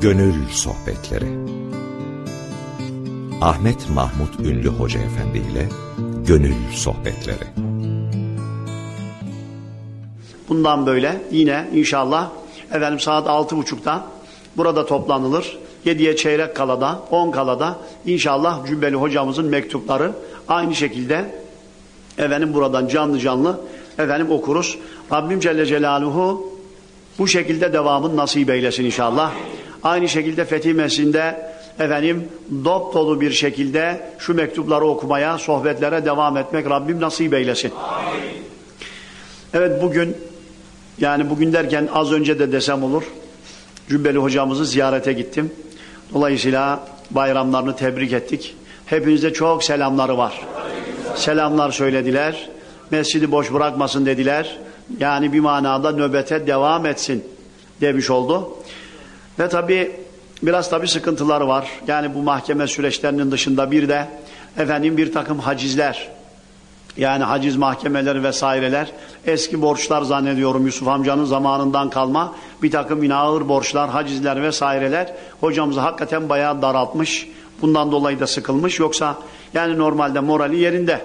Gönül Sohbetleri Ahmet Mahmut Ünlü Hoca Efendi ile Gönül Sohbetleri Bundan böyle yine inşallah efendim saat altı buçukta burada toplanılır. Yediye çeyrek kalada, on kalada inşallah Cübbeli hocamızın mektupları aynı şekilde efendim buradan canlı canlı efendim okuruz. Rabbim Celle Celaluhu bu şekilde devamın nasip eylesin inşallah. Aynı şekilde Fetih Mescidinde efendim dop dolu bir şekilde şu mektupları okumaya, sohbetlere devam etmek Rabbim nasip eylesin. Amin. Evet bugün yani bugün derken az önce de desem olur. Cübbeli hocamızı ziyarete gittim. Dolayısıyla bayramlarını tebrik ettik. Hepinize çok selamları var. Selamlar söylediler. Mescidi boş bırakmasın dediler. Yani bir manada nöbete devam etsin demiş oldu. Ve tabi biraz tabi sıkıntıları var. Yani bu mahkeme süreçlerinin dışında bir de efendim bir takım hacizler yani haciz mahkemeleri vesaireler eski borçlar zannediyorum Yusuf amcanın zamanından kalma bir takım yine ağır borçlar, hacizler vesaireler hocamızı hakikaten bayağı daraltmış. Bundan dolayı da sıkılmış. Yoksa yani normalde morali yerinde.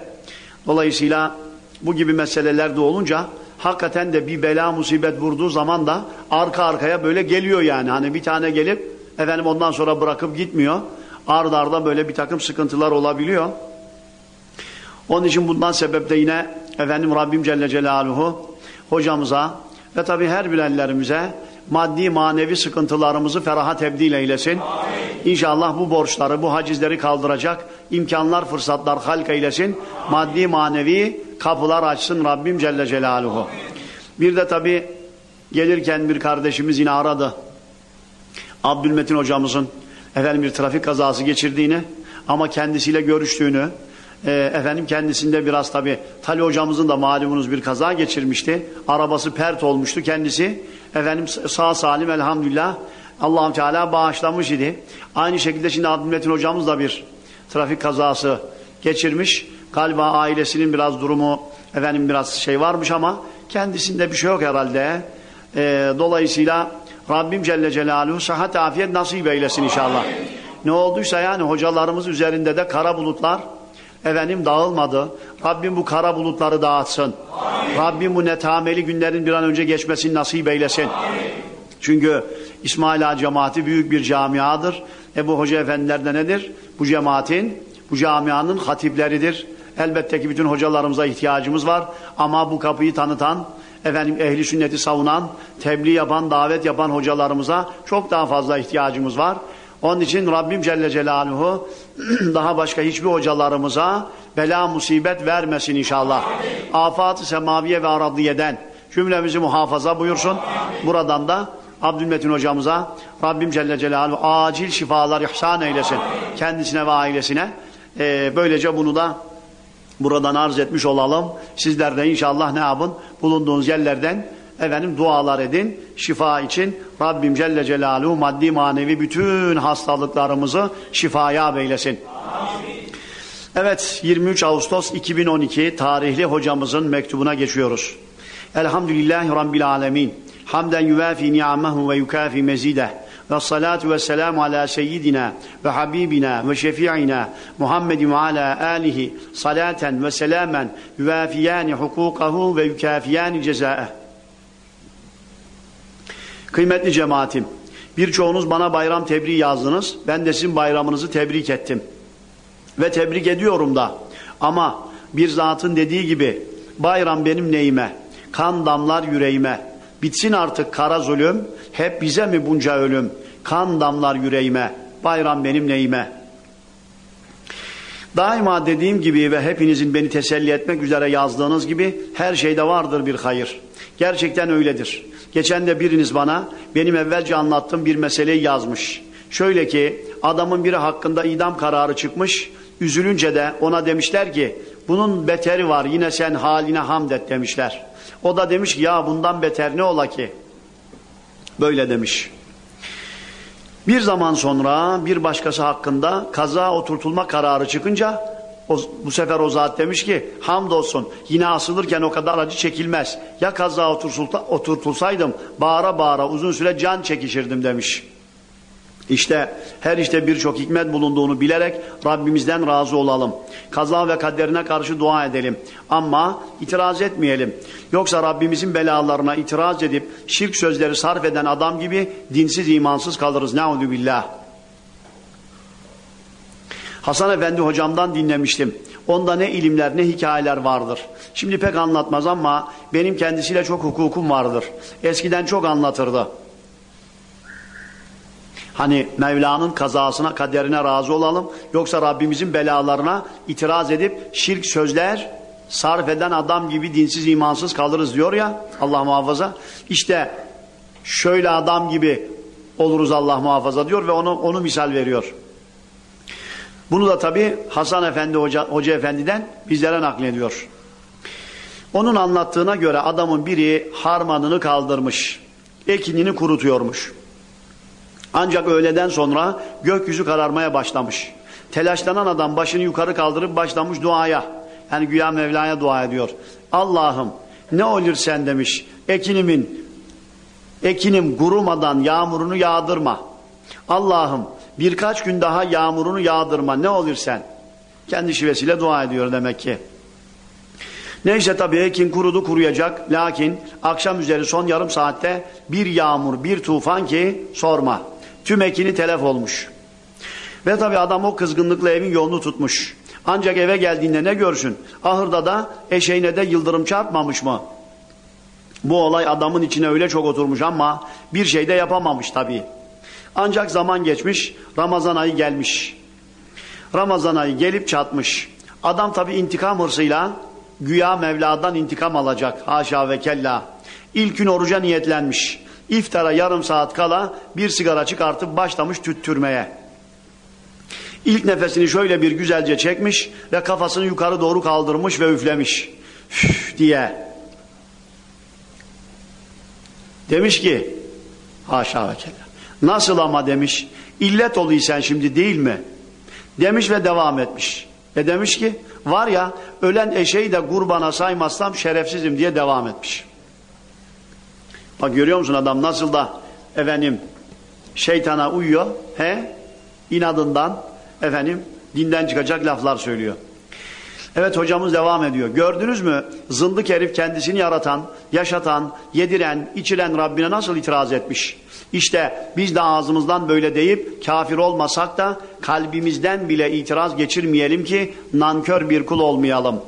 Dolayısıyla bu gibi meseleler de olunca hakikaten de bir bela musibet vurduğu zaman da arka arkaya böyle geliyor yani. Hani bir tane gelip efendim ondan sonra bırakıp gitmiyor. Arda arda böyle bir takım sıkıntılar olabiliyor. Onun için bundan sebeple yine efendim Rabbim Celle Celaluhu hocamıza ve tabi her bilenlerimize maddi manevi sıkıntılarımızı feraha tebdil eylesin. Amin. İnşallah bu borçları, bu hacizleri kaldıracak imkanlar, fırsatlar halk eylesin. Amin. Maddi manevi kapılar açsın Rabbim Celle Celaluhu. Bir de tabi gelirken bir kardeşimiz yine aradı. Abdülmetin hocamızın efendim bir trafik kazası geçirdiğini ama kendisiyle görüştüğünü e, efendim kendisinde biraz tabi Tali hocamızın da malumunuz bir kaza geçirmişti. Arabası pert olmuştu kendisi. Efendim sağ salim elhamdülillah Allah'ım Teala bağışlamış idi. Aynı şekilde şimdi Abdülmetin hocamız da bir trafik kazası geçirmiş. Galiba ailesinin biraz durumu efendim biraz şey varmış ama kendisinde bir şey yok herhalde. E, dolayısıyla Rabbim Celle Celaluhu sıhhat afiyet nasip eylesin inşallah. Ne olduysa yani hocalarımız üzerinde de kara bulutlar efendim dağılmadı. Rabbim bu kara bulutları dağıtsın. Amin. Rabbim bu netameli günlerin bir an önce geçmesini nasip eylesin. Amin. Çünkü İsmail Ağa cemaati büyük bir camiadır. Ebu Hoca efendiler de nedir? Bu cemaatin, bu camianın hatipleridir. Elbette ki bütün hocalarımıza ihtiyacımız var. Ama bu kapıyı tanıtan, efendim ehli sünneti savunan, tebliğ yapan, davet yapan hocalarımıza çok daha fazla ihtiyacımız var. Onun için Rabbim Celle Celaluhu daha başka hiçbir hocalarımıza bela musibet vermesin inşallah. Afat-ı semaviye ve aradiyeden cümlemizi muhafaza buyursun. Buradan da Abdülmetin hocamıza Rabbim Celle Celaluhu acil şifalar ihsan eylesin. Kendisine ve ailesine. Ee, böylece bunu da buradan arz etmiş olalım. Sizler de inşallah ne yapın? Bulunduğunuz yerlerden efendim dualar edin. Şifa için Rabbim Celle Celaluhu maddi manevi bütün hastalıklarımızı şifaya beylesin. Evet 23 Ağustos 2012 tarihli hocamızın mektubuna geçiyoruz. Elhamdülillahi Rabbil Alemin. Hamden yuvafi ni'amahu ve yukafi mezideh. Ve salatu ve selamu ala seyyidina ve habibina ve şefi'ina Muhammedin ve ala alihi salaten ve selamen yuvafiyani hukukahu ve yukafiyani cezaeh. Kıymetli cemaatim, birçoğunuz bana bayram tebriği yazdınız. Ben de sizin bayramınızı tebrik ettim. Ve tebrik ediyorum da. Ama bir zatın dediği gibi bayram benim neyime, kan damlar yüreğime. Bitsin artık kara zulüm, hep bize mi bunca ölüm? Kan damlar yüreğime, bayram benim neyime. Daima dediğim gibi ve hepinizin beni teselli etmek üzere yazdığınız gibi her şeyde vardır bir hayır. Gerçekten öyledir. Geçen de biriniz bana benim evvelce anlattığım bir meseleyi yazmış. Şöyle ki adamın biri hakkında idam kararı çıkmış. Üzülünce de ona demişler ki bunun beteri var yine sen haline hamd et demişler. O da demiş ki ya bundan beter ne ola ki? Böyle demiş. Bir zaman sonra bir başkası hakkında kaza oturtulma kararı çıkınca o, bu sefer o zat demiş ki hamdolsun yine asılırken o kadar acı çekilmez. Ya kaza oturtulsaydım bağıra bağıra uzun süre can çekişirdim demiş. İşte her işte birçok hikmet bulunduğunu bilerek Rabbimizden razı olalım. Kaza ve kaderine karşı dua edelim. Ama itiraz etmeyelim. Yoksa Rabbimizin belalarına itiraz edip şirk sözleri sarf eden adam gibi dinsiz imansız kalırız. Ne'udü billah. Hasan Efendi hocamdan dinlemiştim. Onda ne ilimler ne hikayeler vardır. Şimdi pek anlatmaz ama benim kendisiyle çok hukukum vardır. Eskiden çok anlatırdı. Hani Mevla'nın kazasına, kaderine razı olalım. Yoksa Rabbimizin belalarına itiraz edip şirk sözler sarf eden adam gibi dinsiz imansız kalırız diyor ya Allah muhafaza. İşte şöyle adam gibi oluruz Allah muhafaza diyor ve onu, onu misal veriyor. Bunu da tabi Hasan Efendi Hoca, Hoca Efendi'den bizlere naklediyor. Onun anlattığına göre adamın biri harmanını kaldırmış. Ekinini kurutuyormuş. Ancak öğleden sonra gökyüzü kararmaya başlamış. Telaşlanan adam başını yukarı kaldırıp başlamış duaya. Yani güya Mevla'ya dua ediyor. Allah'ım ne olur sen demiş. Ekinimin ekinim kurumadan yağmurunu yağdırma. Allah'ım birkaç gün daha yağmurunu yağdırma ne olur sen. Kendi şivesiyle dua ediyor demek ki. Neyse tabii ekin kurudu kuruyacak. Lakin akşam üzeri son yarım saatte bir yağmur bir tufan ki sorma. Tüm ekini telef olmuş. Ve tabi adam o kızgınlıkla evin yolunu tutmuş. Ancak eve geldiğinde ne görsün? Ahırda da eşeğine de yıldırım çarpmamış mı? Bu olay adamın içine öyle çok oturmuş ama bir şey de yapamamış tabi. Ancak zaman geçmiş, Ramazan ayı gelmiş. Ramazan ayı gelip çatmış. Adam tabi intikam hırsıyla güya Mevla'dan intikam alacak. Haşa ve kella. İlk gün oruca niyetlenmiş. İftara yarım saat kala bir sigara çıkartıp başlamış tüttürmeye. İlk nefesini şöyle bir güzelce çekmiş ve kafasını yukarı doğru kaldırmış ve üflemiş. Üf diye. Demiş ki haşa ve kella. Nasıl ama demiş. İllet oluysan şimdi değil mi? Demiş ve devam etmiş. Ve demiş ki var ya ölen eşeği de kurbana saymazsam şerefsizim diye devam etmiş. Bak görüyor musun adam nasıl da efendim şeytana uyuyor. He? inadından efendim dinden çıkacak laflar söylüyor. Evet hocamız devam ediyor. Gördünüz mü? Zındık herif kendisini yaratan, yaşatan, yediren, içiren Rabbine nasıl itiraz etmiş? İşte biz de ağzımızdan böyle deyip kafir olmasak da kalbimizden bile itiraz geçirmeyelim ki nankör bir kul olmayalım.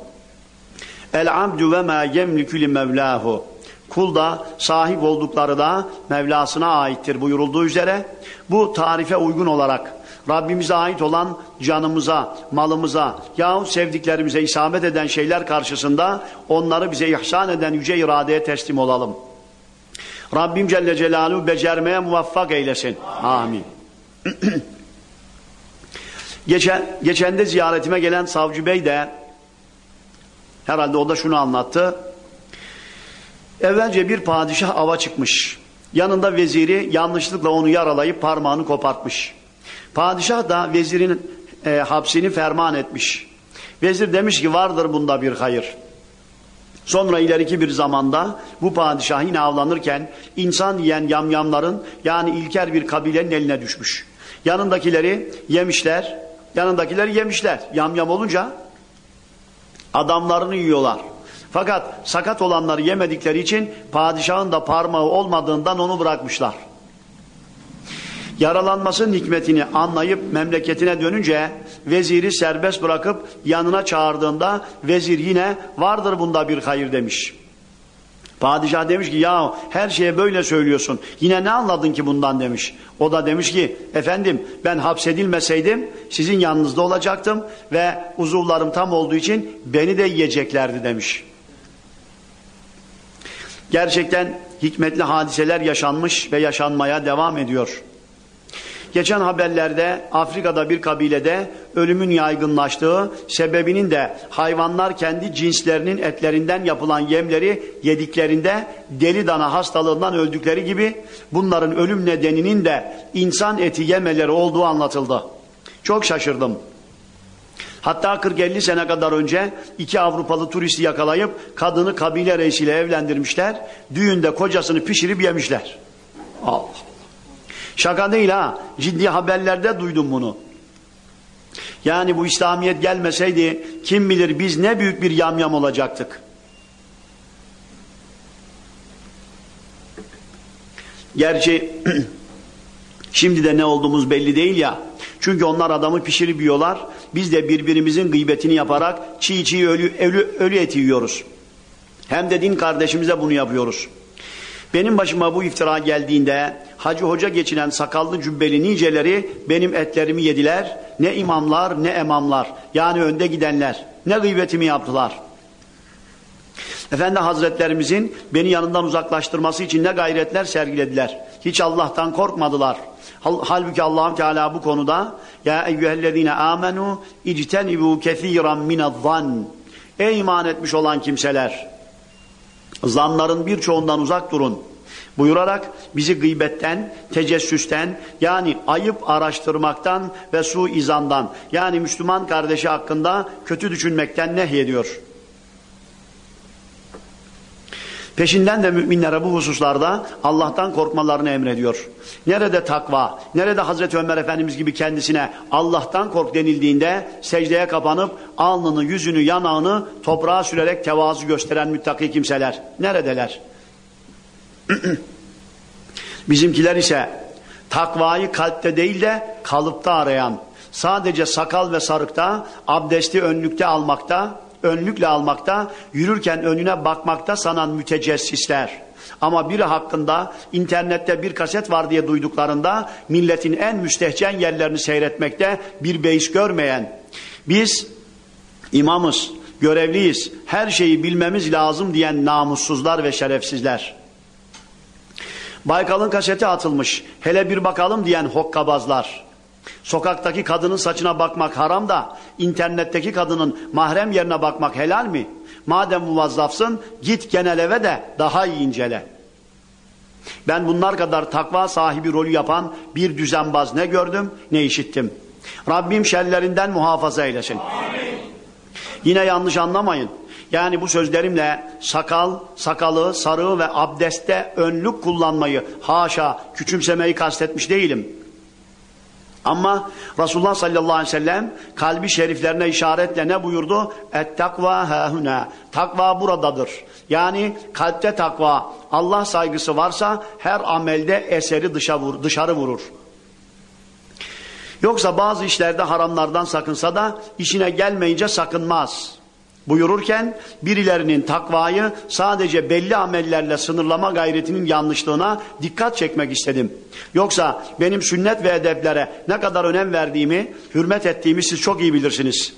El abdu ve ma yemliku li mevlahu. Kul da sahip oldukları da Mevlasına aittir buyurulduğu üzere bu tarife uygun olarak Rabbimize ait olan canımıza, malımıza yahut sevdiklerimize isabet eden şeyler karşısında onları bize ihsan eden yüce iradeye teslim olalım. Rabbim Celle Celaluhu becermeye muvaffak eylesin. Amin. geçen, geçen ziyaretime gelen Savcı Bey de herhalde o da şunu anlattı. Evvelce bir padişah ava çıkmış. Yanında veziri yanlışlıkla onu yaralayıp parmağını kopartmış. Padişah da vezirin e, hapsini ferman etmiş. Vezir demiş ki vardır bunda bir hayır. Sonra ileriki bir zamanda bu padişah yine avlanırken insan yiyen yamyamların yani ilker bir kabilenin eline düşmüş. Yanındakileri yemişler, yanındakileri yemişler. Yamyam olunca adamlarını yiyorlar. Fakat sakat olanları yemedikleri için padişahın da parmağı olmadığından onu bırakmışlar. Yaralanmasının hikmetini anlayıp memleketine dönünce veziri serbest bırakıp yanına çağırdığında vezir yine vardır bunda bir hayır demiş. Padişah demiş ki ya her şeye böyle söylüyorsun. Yine ne anladın ki bundan demiş. O da demiş ki efendim ben hapsedilmeseydim sizin yanınızda olacaktım ve uzuvlarım tam olduğu için beni de yiyeceklerdi demiş. Gerçekten hikmetli hadiseler yaşanmış ve yaşanmaya devam ediyor. Geçen haberlerde Afrika'da bir kabilede ölümün yaygınlaştığı sebebinin de hayvanlar kendi cinslerinin etlerinden yapılan yemleri yediklerinde deli dana hastalığından öldükleri gibi bunların ölüm nedeninin de insan eti yemeleri olduğu anlatıldı. Çok şaşırdım. Hatta 40-50 sene kadar önce iki Avrupalı turisti yakalayıp kadını kabile reisiyle evlendirmişler. Düğünde kocasını pişirip yemişler. Allah. Şaka değil ha. Ciddi haberlerde duydum bunu. Yani bu İslamiyet gelmeseydi kim bilir biz ne büyük bir yamyam olacaktık. Gerçi şimdi de ne olduğumuz belli değil ya. Çünkü onlar adamı pişirip yiyorlar. Biz de birbirimizin gıybetini yaparak çiğ çiğ ölü, ölü, ölü eti yiyoruz. Hem de din kardeşimize bunu yapıyoruz. Benim başıma bu iftira geldiğinde hacı hoca geçinen sakallı cübbeli niceleri benim etlerimi yediler. Ne imamlar ne emamlar yani önde gidenler ne gıybetimi yaptılar. Efendi Hazretlerimizin beni yanından uzaklaştırması için ne gayretler sergilediler. Hiç Allah'tan korkmadılar. Halbuki Allah'ım Teala bu konuda ya eyyühellezine amenu ictenibu kethiran minadh-zan. Ey iman etmiş olan kimseler zanların birçoğundan uzak durun buyurarak bizi gıybetten, tecessüsten yani ayıp araştırmaktan ve su izandan yani Müslüman kardeşi hakkında kötü düşünmekten nehyediyor. Peşinden de müminlere bu hususlarda Allah'tan korkmalarını emrediyor. Nerede takva, nerede Hazreti Ömer Efendimiz gibi kendisine Allah'tan kork denildiğinde secdeye kapanıp alnını, yüzünü, yanağını toprağa sürerek tevazu gösteren müttaki kimseler. Neredeler? Bizimkiler ise takvayı kalpte değil de kalıpta arayan, sadece sakal ve sarıkta, abdesti önlükte almakta, önlükle almakta, yürürken önüne bakmakta sanan mütecessisler. Ama biri hakkında internette bir kaset var diye duyduklarında milletin en müstehcen yerlerini seyretmekte bir beis görmeyen. Biz imamız, görevliyiz, her şeyi bilmemiz lazım diyen namussuzlar ve şerefsizler. Baykal'ın kaseti atılmış, hele bir bakalım diyen hokkabazlar. Sokaktaki kadının saçına bakmak haram da internetteki kadının mahrem yerine bakmak helal mi? Madem muvazzafsın git genel eve de daha iyi incele. Ben bunlar kadar takva sahibi rolü yapan bir düzenbaz ne gördüm ne işittim. Rabbim şerlerinden muhafaza eylesin. Amin. Yine yanlış anlamayın. Yani bu sözlerimle sakal, sakalı, sarığı ve abdestte önlük kullanmayı haşa küçümsemeyi kastetmiş değilim. Ama Resulullah sallallahu aleyhi ve sellem kalbi şeriflerine işaretle ne buyurdu? Et takva hahuna. Takva buradadır. Yani kalpte takva, Allah saygısı varsa her amelde eseri dışa vur, dışarı vurur. Yoksa bazı işlerde haramlardan sakınsa da işine gelmeyince sakınmaz buyururken birilerinin takvayı sadece belli amellerle sınırlama gayretinin yanlışlığına dikkat çekmek istedim. Yoksa benim sünnet ve edeplere ne kadar önem verdiğimi, hürmet ettiğimi siz çok iyi bilirsiniz.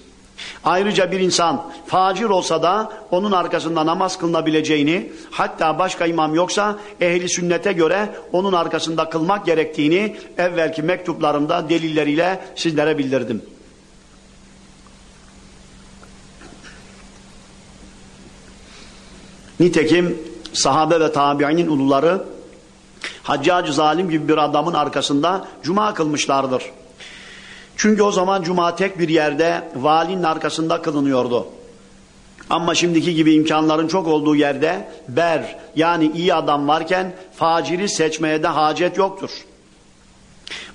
Ayrıca bir insan facir olsa da onun arkasında namaz kılınabileceğini, hatta başka imam yoksa ehli sünnete göre onun arkasında kılmak gerektiğini evvelki mektuplarımda delilleriyle sizlere bildirdim. Nitekim sahabe ve tabiinin uluları Haccacı zalim gibi bir adamın arkasında cuma kılmışlardır. Çünkü o zaman cuma tek bir yerde valinin arkasında kılınıyordu. Ama şimdiki gibi imkanların çok olduğu yerde ber yani iyi adam varken faciri seçmeye de hacet yoktur.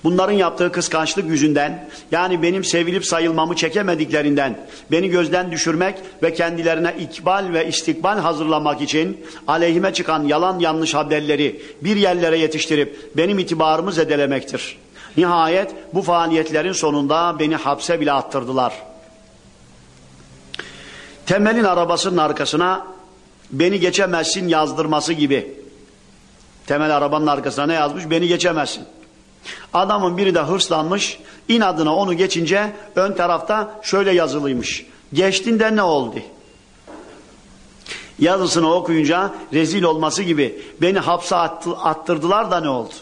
Bunların yaptığı kıskançlık yüzünden yani benim sevilip sayılmamı çekemediklerinden beni gözden düşürmek ve kendilerine ikbal ve istikbal hazırlamak için aleyhime çıkan yalan yanlış haberleri bir yerlere yetiştirip benim itibarımı zedelemektir. Nihayet bu faaliyetlerin sonunda beni hapse bile attırdılar. Temelin arabasının arkasına beni geçemezsin yazdırması gibi. Temel arabanın arkasına ne yazmış? Beni geçemezsin. Adamın biri de hırslanmış, inadına onu geçince ön tarafta şöyle yazılıymış. Geçtiğinde ne oldu? Yazısını okuyunca rezil olması gibi beni hapse attı, attırdılar da ne oldu?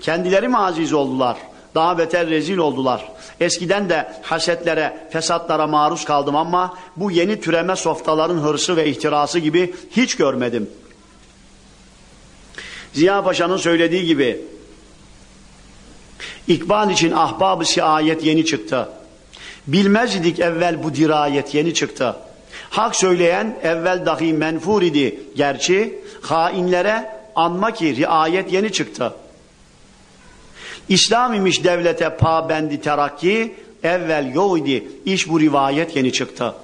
Kendileri mi aziz oldular? Daha beter rezil oldular. Eskiden de hasetlere, fesatlara maruz kaldım ama bu yeni türeme softaların hırsı ve ihtirası gibi hiç görmedim. Ziya Paşa'nın söylediği gibi İkbal için ahbab-ı siayet yeni çıktı. Bilmezdik evvel bu dirayet yeni çıktı. Hak söyleyen evvel dahi menfur idi. Gerçi hainlere anma ki riayet yeni çıktı. İslam imiş devlete pabendi terakki, evvel yok idi. İş bu rivayet yeni çıktı.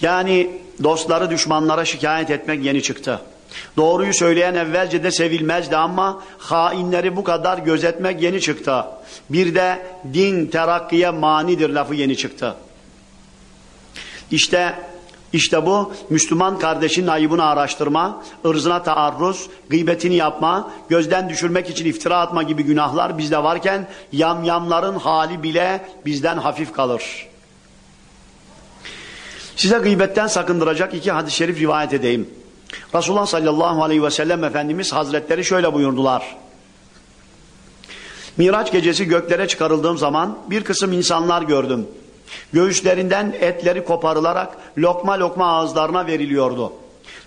Yani dostları düşmanlara şikayet etmek yeni çıktı. Doğruyu söyleyen evvelce de sevilmezdi ama hainleri bu kadar gözetmek yeni çıktı. Bir de din terakkiye manidir lafı yeni çıktı. İşte işte bu Müslüman kardeşin ayıbını araştırma, ırzına taarruz, gıybetini yapma, gözden düşürmek için iftira atma gibi günahlar bizde varken yamyamların hali bile bizden hafif kalır. Size gıybetten sakındıracak iki hadis-i şerif rivayet edeyim. Resulullah sallallahu aleyhi ve sellem Efendimiz Hazretleri şöyle buyurdular. Miraç gecesi göklere çıkarıldığım zaman bir kısım insanlar gördüm. Göğüslerinden etleri koparılarak lokma lokma ağızlarına veriliyordu.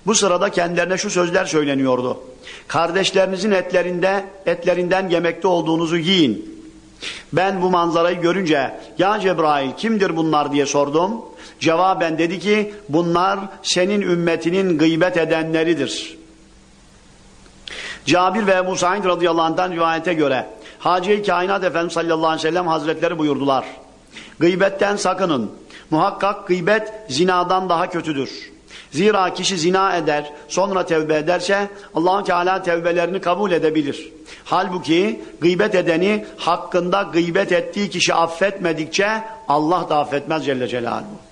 Bu sırada kendilerine şu sözler söyleniyordu. Kardeşlerinizin etlerinde etlerinden yemekte olduğunuzu yiyin. Ben bu manzarayı görünce ya Cebrail kimdir bunlar diye sordum. Cevaben dedi ki bunlar senin ümmetinin gıybet edenleridir. Cabir ve Ebu Said radıyallahu anh'tan rivayete göre Hacı-i Kainat Efendimiz sallallahu aleyhi ve sellem hazretleri buyurdular. Gıybetten sakının. Muhakkak gıybet zinadan daha kötüdür. Zira kişi zina eder, sonra tevbe ederse allah Teala tevbelerini kabul edebilir. Halbuki gıybet edeni hakkında gıybet ettiği kişi affetmedikçe Allah da affetmez Celle Celaluhu.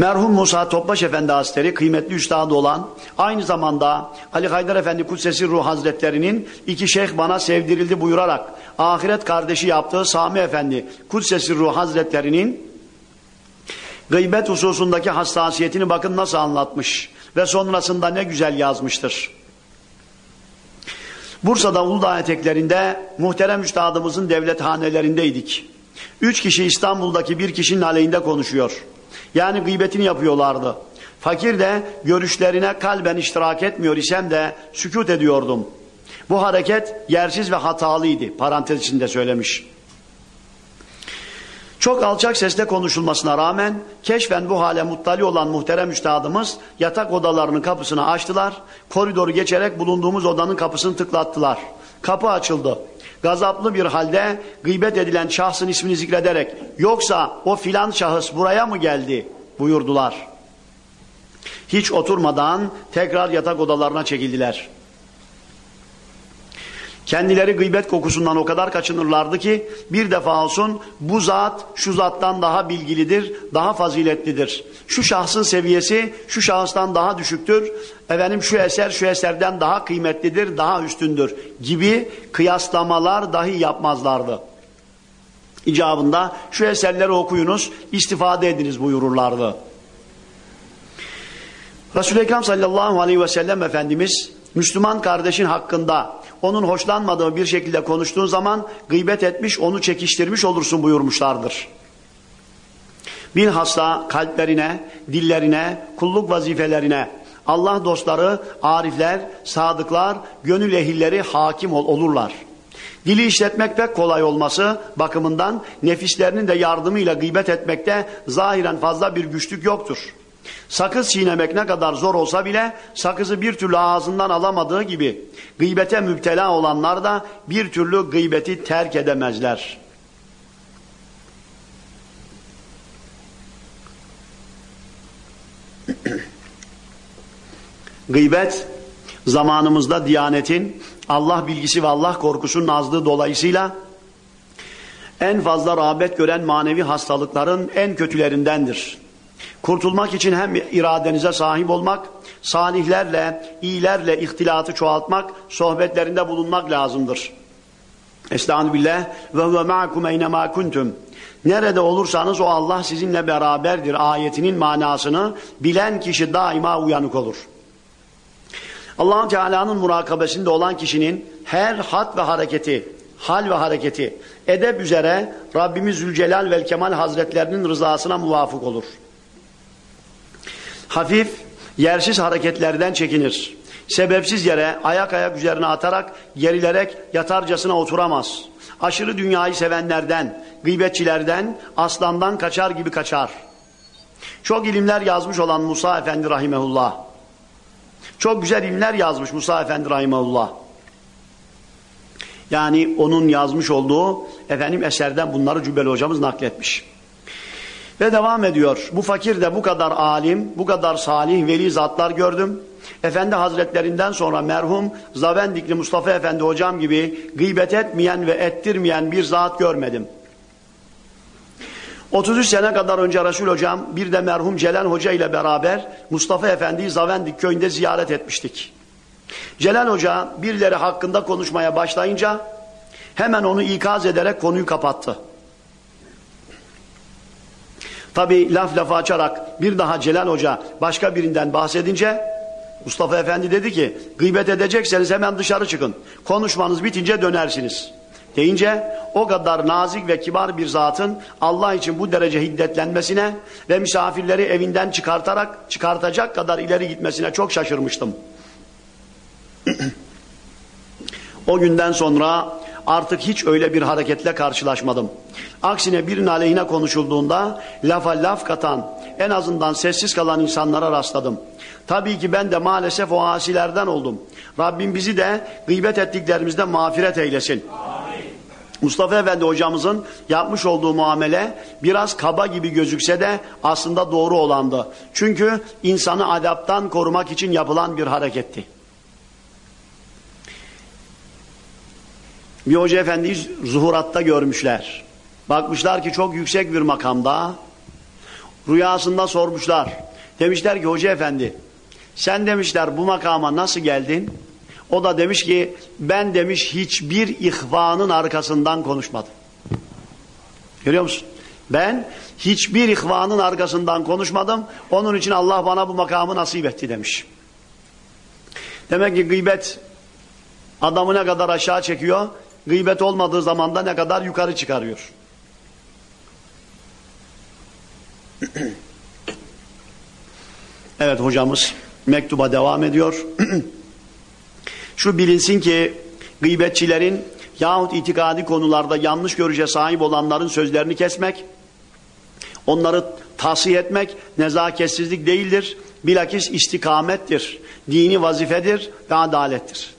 Merhum Musa Topbaş Efendi Hazretleri kıymetli üstadı olan aynı zamanda Ali Haydar Efendi Kudsesi Ruh Hazretlerinin iki şeyh bana sevdirildi buyurarak ahiret kardeşi yaptığı Sami Efendi Kudsesi Ruh Hazretlerinin gıybet hususundaki hassasiyetini bakın nasıl anlatmış ve sonrasında ne güzel yazmıştır. Bursa'da Uludağ eteklerinde muhterem üstadımızın devlethanelerindeydik. Üç kişi İstanbul'daki bir kişinin aleyhinde konuşuyor. Yani gıybetini yapıyorlardı. Fakir de görüşlerine kalben iştirak etmiyor isem de sükut ediyordum. Bu hareket yersiz ve hatalıydı. Parantez içinde söylemiş. Çok alçak sesle konuşulmasına rağmen keşfen bu hale muttali olan muhterem üstadımız yatak odalarının kapısını açtılar. Koridoru geçerek bulunduğumuz odanın kapısını tıklattılar. Kapı açıldı. Gazaplı bir halde gıybet edilen şahsın ismini zikrederek yoksa o filan şahıs buraya mı geldi buyurdular. Hiç oturmadan tekrar yatak odalarına çekildiler. Kendileri gıybet kokusundan o kadar kaçınırlardı ki bir defa olsun bu zat şu zattan daha bilgilidir, daha faziletlidir. Şu şahsın seviyesi şu şahıstan daha düşüktür. Efendim şu eser şu eserden daha kıymetlidir, daha üstündür gibi kıyaslamalar dahi yapmazlardı. İcabında şu eserleri okuyunuz, istifade ediniz buyururlardı. Resul-i Ekrem sallallahu aleyhi ve sellem Efendimiz Müslüman kardeşin hakkında onun hoşlanmadığı bir şekilde konuştuğun zaman gıybet etmiş, onu çekiştirmiş olursun buyurmuşlardır. Bilhassa kalplerine, dillerine, kulluk vazifelerine Allah dostları, arifler, sadıklar, gönül ehilleri hakim ol olurlar. Dili işletmek pek kolay olması bakımından nefislerinin de yardımıyla gıybet etmekte zahiren fazla bir güçlük yoktur. Sakız çiğnemek ne kadar zor olsa bile sakızı bir türlü ağzından alamadığı gibi gıybete müptela olanlar da bir türlü gıybeti terk edemezler. Gıybet zamanımızda Diyanet'in Allah bilgisi ve Allah korkusunun azlığı dolayısıyla en fazla rağbet gören manevi hastalıkların en kötülerindendir. Kurtulmak için hem iradenize sahip olmak, salihlerle, iyilerle ihtilatı çoğaltmak, sohbetlerinde bulunmak lazımdır. Estağfirullah ve huve ma'akum eynemâ kuntum. Nerede olursanız o Allah sizinle beraberdir ayetinin manasını bilen kişi daima uyanık olur. allah Teala'nın murakabesinde olan kişinin her hat ve hareketi, hal ve hareketi edep üzere Rabbimiz Zülcelal ve Kemal Hazretlerinin rızasına muvafık olur hafif, yersiz hareketlerden çekinir. Sebepsiz yere ayak ayak üzerine atarak gerilerek yatarcasına oturamaz. Aşırı dünyayı sevenlerden, gıybetçilerden, aslandan kaçar gibi kaçar. Çok ilimler yazmış olan Musa Efendi Rahimehullah. Çok güzel ilimler yazmış Musa Efendi Rahimahullah. Yani onun yazmış olduğu efendim eserden bunları Cübbeli hocamız nakletmiş. Ve devam ediyor. Bu fakir de bu kadar alim, bu kadar salih, veli zatlar gördüm. Efendi Hazretlerinden sonra merhum Zavendikli Mustafa Efendi hocam gibi gıybet etmeyen ve ettirmeyen bir zat görmedim. 33 sene kadar önce Resul hocam bir de merhum Celal hoca ile beraber Mustafa Efendi'yi Zavendik köyünde ziyaret etmiştik. Celal hoca birileri hakkında konuşmaya başlayınca hemen onu ikaz ederek konuyu kapattı. Tabi laf lafa açarak bir daha Celal Hoca başka birinden bahsedince Mustafa Efendi dedi ki gıybet edecekseniz hemen dışarı çıkın. Konuşmanız bitince dönersiniz. Deyince o kadar nazik ve kibar bir zatın Allah için bu derece hiddetlenmesine ve misafirleri evinden çıkartarak çıkartacak kadar ileri gitmesine çok şaşırmıştım. o günden sonra artık hiç öyle bir hareketle karşılaşmadım. Aksine birinin aleyhine konuşulduğunda lafa laf katan, en azından sessiz kalan insanlara rastladım. Tabii ki ben de maalesef o asilerden oldum. Rabbim bizi de gıybet ettiklerimizde mağfiret eylesin. Mustafa Efendi hocamızın yapmış olduğu muamele biraz kaba gibi gözükse de aslında doğru olandı. Çünkü insanı adaptan korumak için yapılan bir hareketti. Bir hoca efendiyi zuhuratta görmüşler. Bakmışlar ki çok yüksek bir makamda. Rüyasında sormuşlar. Demişler ki hoca efendi sen demişler bu makama nasıl geldin? O da demiş ki ben demiş hiçbir ihvanın arkasından konuşmadım. Görüyor musun? Ben hiçbir ihvanın arkasından konuşmadım. Onun için Allah bana bu makamı nasip etti demiş. Demek ki gıybet adamı ne kadar aşağı çekiyor, gıybet olmadığı zaman da ne kadar yukarı çıkarıyor. evet hocamız mektuba devam ediyor. Şu bilinsin ki gıybetçilerin yahut itikadi konularda yanlış görüşe sahip olanların sözlerini kesmek, onları tasih etmek nezaketsizlik değildir. Bilakis istikamettir, dini vazifedir ve adalettir.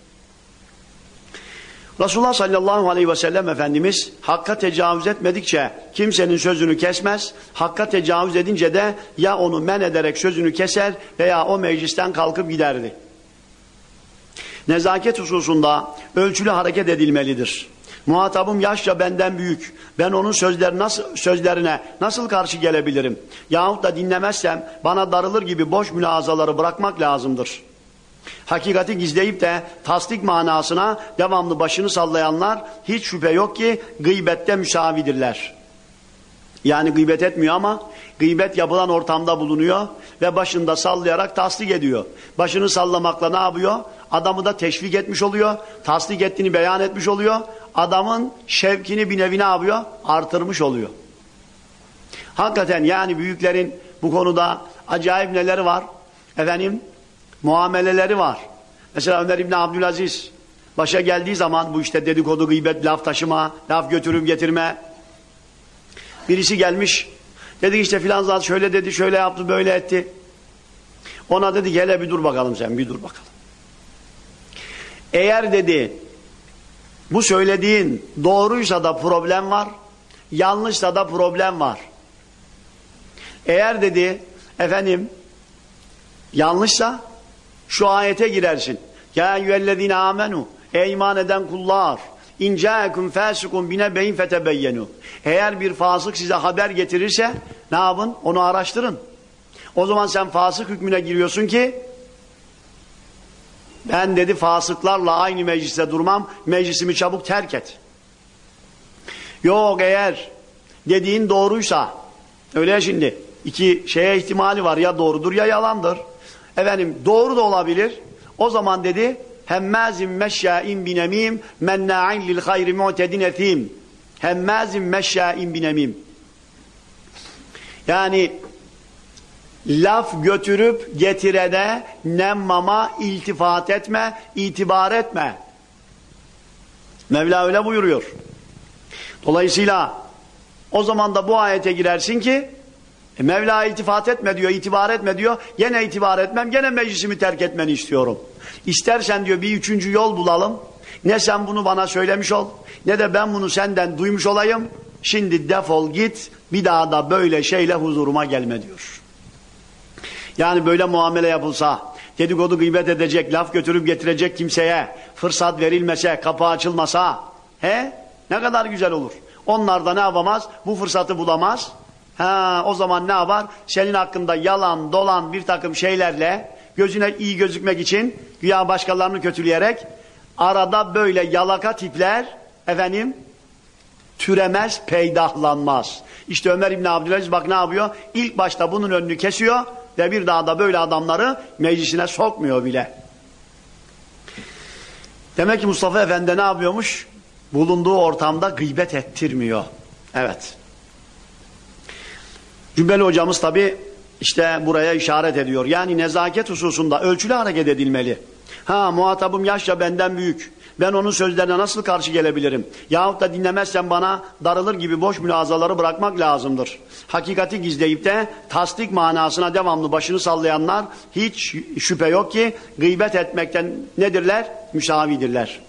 Resulullah sallallahu aleyhi ve sellem Efendimiz hakka tecavüz etmedikçe kimsenin sözünü kesmez, hakka tecavüz edince de ya onu men ederek sözünü keser veya o meclisten kalkıp giderdi. Nezaket hususunda ölçülü hareket edilmelidir. Muhatabım yaşça benden büyük. Ben onun sözler nasıl, sözlerine nasıl karşı gelebilirim? Yahut da dinlemezsem bana darılır gibi boş mülazaları bırakmak lazımdır. Hakikati gizleyip de tasdik manasına devamlı başını sallayanlar hiç şüphe yok ki gıybette müsavidirler. Yani gıybet etmiyor ama gıybet yapılan ortamda bulunuyor ve başında sallayarak tasdik ediyor. Başını sallamakla ne yapıyor? Adamı da teşvik etmiş oluyor. Tasdik ettiğini beyan etmiş oluyor. Adamın şevkini bir nevi ne yapıyor? Artırmış oluyor. Hakikaten yani büyüklerin bu konuda acayip neleri var? Efendim muameleleri var. Mesela Ömer İbni Abdülaziz başa geldiği zaman bu işte dedikodu, gıybet, laf taşıma, laf götürüp getirme. Birisi gelmiş. Dedi işte filan zat şöyle dedi, şöyle yaptı, böyle etti. Ona dedi hele bir dur bakalım sen, bir dur bakalım. Eğer dedi bu söylediğin doğruysa da problem var, yanlışsa da problem var. Eğer dedi efendim yanlışsa şu ayete girersin. Ya eyyühellezine amenu ey iman eden kullar in ca'ekum fasikum bine beyin fetebeyyenu. Eğer bir fasık size haber getirirse ne yapın? Onu araştırın. O zaman sen fasık hükmüne giriyorsun ki ben dedi fasıklarla aynı mecliste durmam, meclisimi çabuk terk et. Yok eğer dediğin doğruysa, öyle şimdi iki şeye ihtimali var ya doğrudur ya yalandır. Efendim doğru da olabilir. O zaman dedi hemmazim meşşâin binemim mennâ'in lil hayri mu'tedin ethîm. Hemmazim meşşâin binemim. Yani laf götürüp getirene nemmama iltifat etme, itibar etme. Mevla öyle buyuruyor. Dolayısıyla o zaman da bu ayete girersin ki E Mevla iltifat etme diyor, itibar etme diyor. Gene itibar etmem, gene meclisimi terk etmeni istiyorum. İstersen diyor bir üçüncü yol bulalım. Ne sen bunu bana söylemiş ol, ne de ben bunu senden duymuş olayım. Şimdi defol git, bir daha da böyle şeyle huzuruma gelme diyor. Yani böyle muamele yapılsa, dedikodu gıybet edecek, laf götürüp getirecek kimseye fırsat verilmese, kapı açılmasa, he? Ne kadar güzel olur. Onlar da ne yapamaz? Bu fırsatı bulamaz. Ha, o zaman ne yapar? Senin hakkında yalan, dolan bir takım şeylerle gözüne iyi gözükmek için güya başkalarını kötüleyerek arada böyle yalaka tipler efendim türemez, peydahlanmaz. İşte Ömer İbni Abdülaziz bak ne yapıyor? İlk başta bunun önünü kesiyor ve bir daha da böyle adamları meclisine sokmuyor bile. Demek ki Mustafa Efendi ne yapıyormuş? Bulunduğu ortamda gıybet ettirmiyor. Evet. Cübbeli hocamız tabi işte buraya işaret ediyor. Yani nezaket hususunda ölçülü hareket edilmeli. Ha muhatabım yaşça benden büyük. Ben onun sözlerine nasıl karşı gelebilirim? Yahut da dinlemezsen bana darılır gibi boş mülazaları bırakmak lazımdır. Hakikati gizleyip de tasdik manasına devamlı başını sallayanlar hiç şüphe yok ki gıybet etmekten nedirler? Müsavidirler.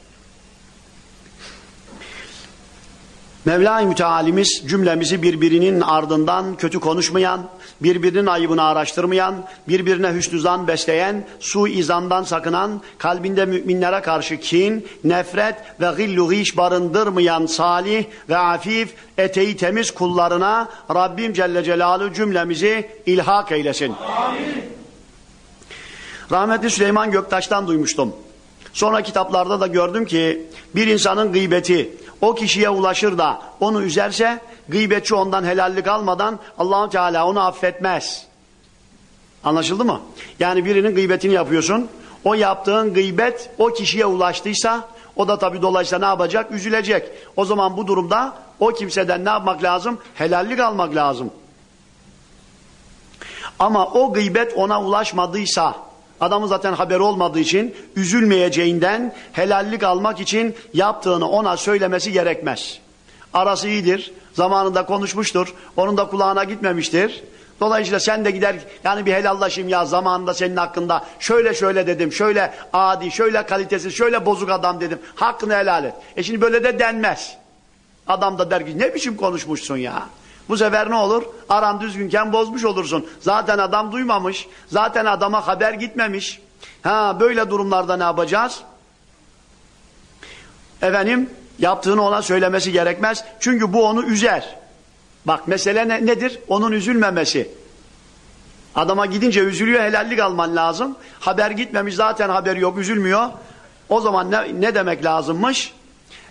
Mevla-i Mütealimiz cümlemizi birbirinin ardından kötü konuşmayan, birbirinin ayıbını araştırmayan, birbirine hüsnü zan besleyen, su-izandan sakınan, kalbinde müminlere karşı kin, nefret ve gillu giş barındırmayan salih ve afif, eteği temiz kullarına Rabbim Celle Celaluhu cümlemizi ilhak eylesin. Amin. Rahmetli Süleyman Göktaş'tan duymuştum. Sonra kitaplarda da gördüm ki bir insanın gıybeti o kişiye ulaşır da onu üzerse gıybetçi ondan helallik almadan Allahu Teala onu affetmez. Anlaşıldı mı? Yani birinin gıybetini yapıyorsun. O yaptığın gıybet o kişiye ulaştıysa o da tabi dolayısıyla ne yapacak? Üzülecek. O zaman bu durumda o kimseden ne yapmak lazım? Helallik almak lazım. Ama o gıybet ona ulaşmadıysa Adamın zaten haberi olmadığı için üzülmeyeceğinden helallik almak için yaptığını ona söylemesi gerekmez. Arası iyidir. Zamanında konuşmuştur. Onun da kulağına gitmemiştir. Dolayısıyla sen de gider yani bir helallaşayım ya zamanında senin hakkında şöyle şöyle dedim. Şöyle adi, şöyle kalitesiz, şöyle bozuk adam dedim. Hakkını helal et. E şimdi böyle de denmez. Adam da der ki ne biçim konuşmuşsun ya. Bu sefer ne olur? Aran düzgünken bozmuş olursun. Zaten adam duymamış. Zaten adama haber gitmemiş. Ha böyle durumlarda ne yapacağız? Efendim yaptığını ona söylemesi gerekmez. Çünkü bu onu üzer. Bak mesele ne, nedir? Onun üzülmemesi. Adama gidince üzülüyor helallik alman lazım. Haber gitmemiş zaten haberi yok üzülmüyor. O zaman ne, ne demek lazımmış?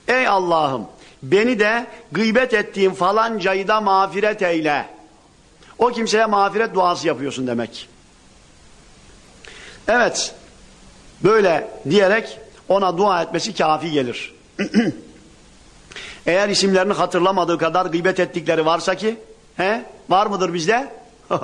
Ey Allah'ım Beni de gıybet ettiğim falancayı da mağfiret eyle. O kimseye mağfiret duası yapıyorsun demek. Evet. Böyle diyerek ona dua etmesi kafi gelir. Eğer isimlerini hatırlamadığı kadar gıybet ettikleri varsa ki, he, var mıdır bizde?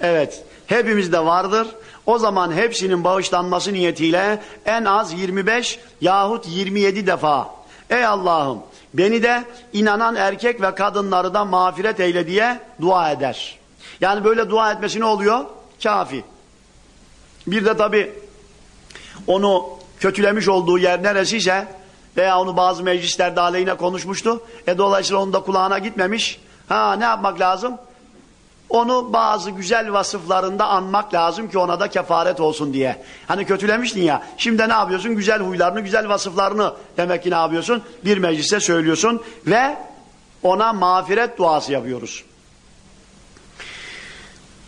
evet, hepimizde vardır. O zaman hepsinin bağışlanması niyetiyle en az 25 yahut 27 defa. Ey Allah'ım Beni de inanan erkek ve kadınları da mağfiret eyle diye dua eder. Yani böyle dua etmesi ne oluyor? Kafi. Bir de tabi onu kötülemiş olduğu yer neresiyse veya onu bazı meclislerde aleyhine konuşmuştu. E dolayısıyla onun da kulağına gitmemiş. Ha ne yapmak lazım? Onu bazı güzel vasıflarında anmak lazım ki ona da kefaret olsun diye. Hani kötülemiştin ya. Şimdi ne yapıyorsun? Güzel huylarını, güzel vasıflarını demek ki ne yapıyorsun? Bir meclise söylüyorsun ve ona mağfiret duası yapıyoruz.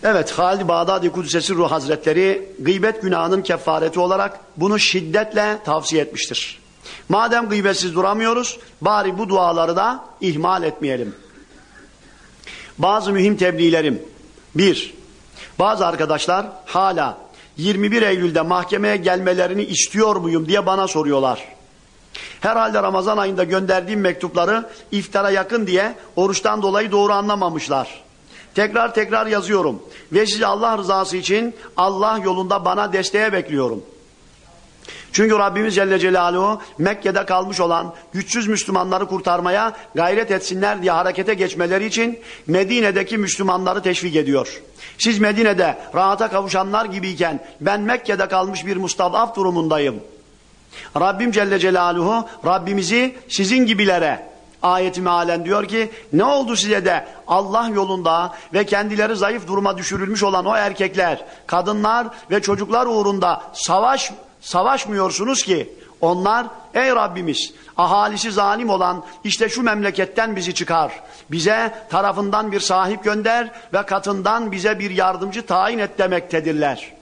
Evet Halid Bağdadi Kudüs'esi Ruh Hazretleri gıybet günahının kefareti olarak bunu şiddetle tavsiye etmiştir. Madem gıybetsiz duramıyoruz bari bu duaları da ihmal etmeyelim. Bazı mühim tebliğlerim. Bir, bazı arkadaşlar hala 21 Eylül'de mahkemeye gelmelerini istiyor muyum diye bana soruyorlar. Herhalde Ramazan ayında gönderdiğim mektupları iftara yakın diye oruçtan dolayı doğru anlamamışlar. Tekrar tekrar yazıyorum. Ve sizi Allah rızası için Allah yolunda bana desteğe bekliyorum. Çünkü Rabbimiz Celle Celaluhu Mekke'de kalmış olan güçsüz Müslümanları kurtarmaya gayret etsinler diye harekete geçmeleri için Medine'deki Müslümanları teşvik ediyor. Siz Medine'de rahata kavuşanlar gibiyken ben Mekke'de kalmış bir mustadaf durumundayım. Rabbim Celle Celaluhu Rabbimizi sizin gibilere ayeti mealen diyor ki ne oldu size de Allah yolunda ve kendileri zayıf duruma düşürülmüş olan o erkekler, kadınlar ve çocuklar uğrunda savaş savaşmıyorsunuz ki onlar ey Rabbimiz ahalisi zalim olan işte şu memleketten bizi çıkar. Bize tarafından bir sahip gönder ve katından bize bir yardımcı tayin et demektedirler.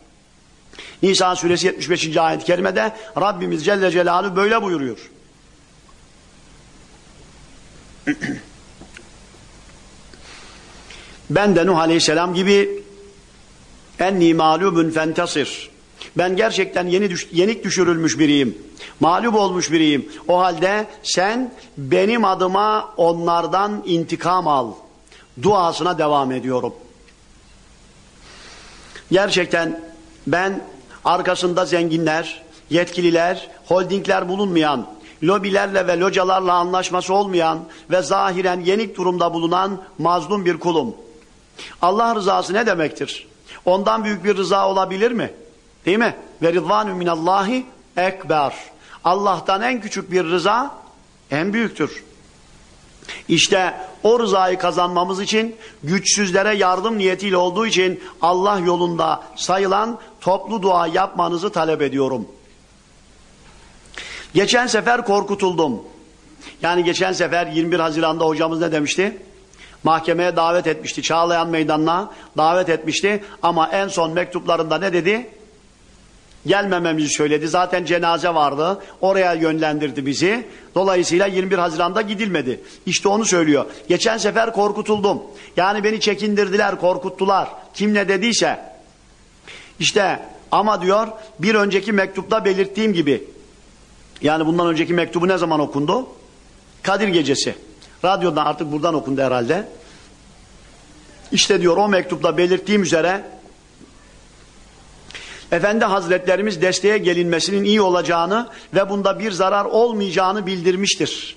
Nisa suresi 75. ayet-i kerimede Rabbimiz Celle Celaluhu böyle buyuruyor. ben de Nuh Aleyhisselam gibi enni mağlubun fentasir. Ben gerçekten yeni düş yenik düşürülmüş biriyim. Mağlup olmuş biriyim. O halde sen benim adıma onlardan intikam al. Duasına devam ediyorum. Gerçekten ben arkasında zenginler, yetkililer, holdingler bulunmayan, lobilerle ve localarla anlaşması olmayan ve zahiren yenik durumda bulunan mazlum bir kulum. Allah rızası ne demektir? Ondan büyük bir rıza olabilir mi? Değil mi? Ve ridvanu minallahi ekber. Allah'tan en küçük bir rıza en büyüktür. İşte o rızayı kazanmamız için güçsüzlere yardım niyetiyle olduğu için Allah yolunda sayılan toplu dua yapmanızı talep ediyorum. Geçen sefer korkutuldum. Yani geçen sefer 21 Haziran'da hocamız ne demişti? Mahkemeye davet etmişti. Çağlayan Meydanı'na davet etmişti. Ama en son mektuplarında ne dedi? Gelmememizi söyledi. Zaten cenaze vardı. Oraya yönlendirdi bizi. Dolayısıyla 21 Haziran'da gidilmedi. İşte onu söylüyor. Geçen sefer korkutuldum. Yani beni çekindirdiler, korkuttular. Kim ne dediyse. İşte ama diyor bir önceki mektupta belirttiğim gibi yani bundan önceki mektubu ne zaman okundu? Kadir Gecesi. Radyodan artık buradan okundu herhalde. İşte diyor o mektupta belirttiğim üzere Efendi Hazretlerimiz desteğe gelinmesinin iyi olacağını ve bunda bir zarar olmayacağını bildirmiştir.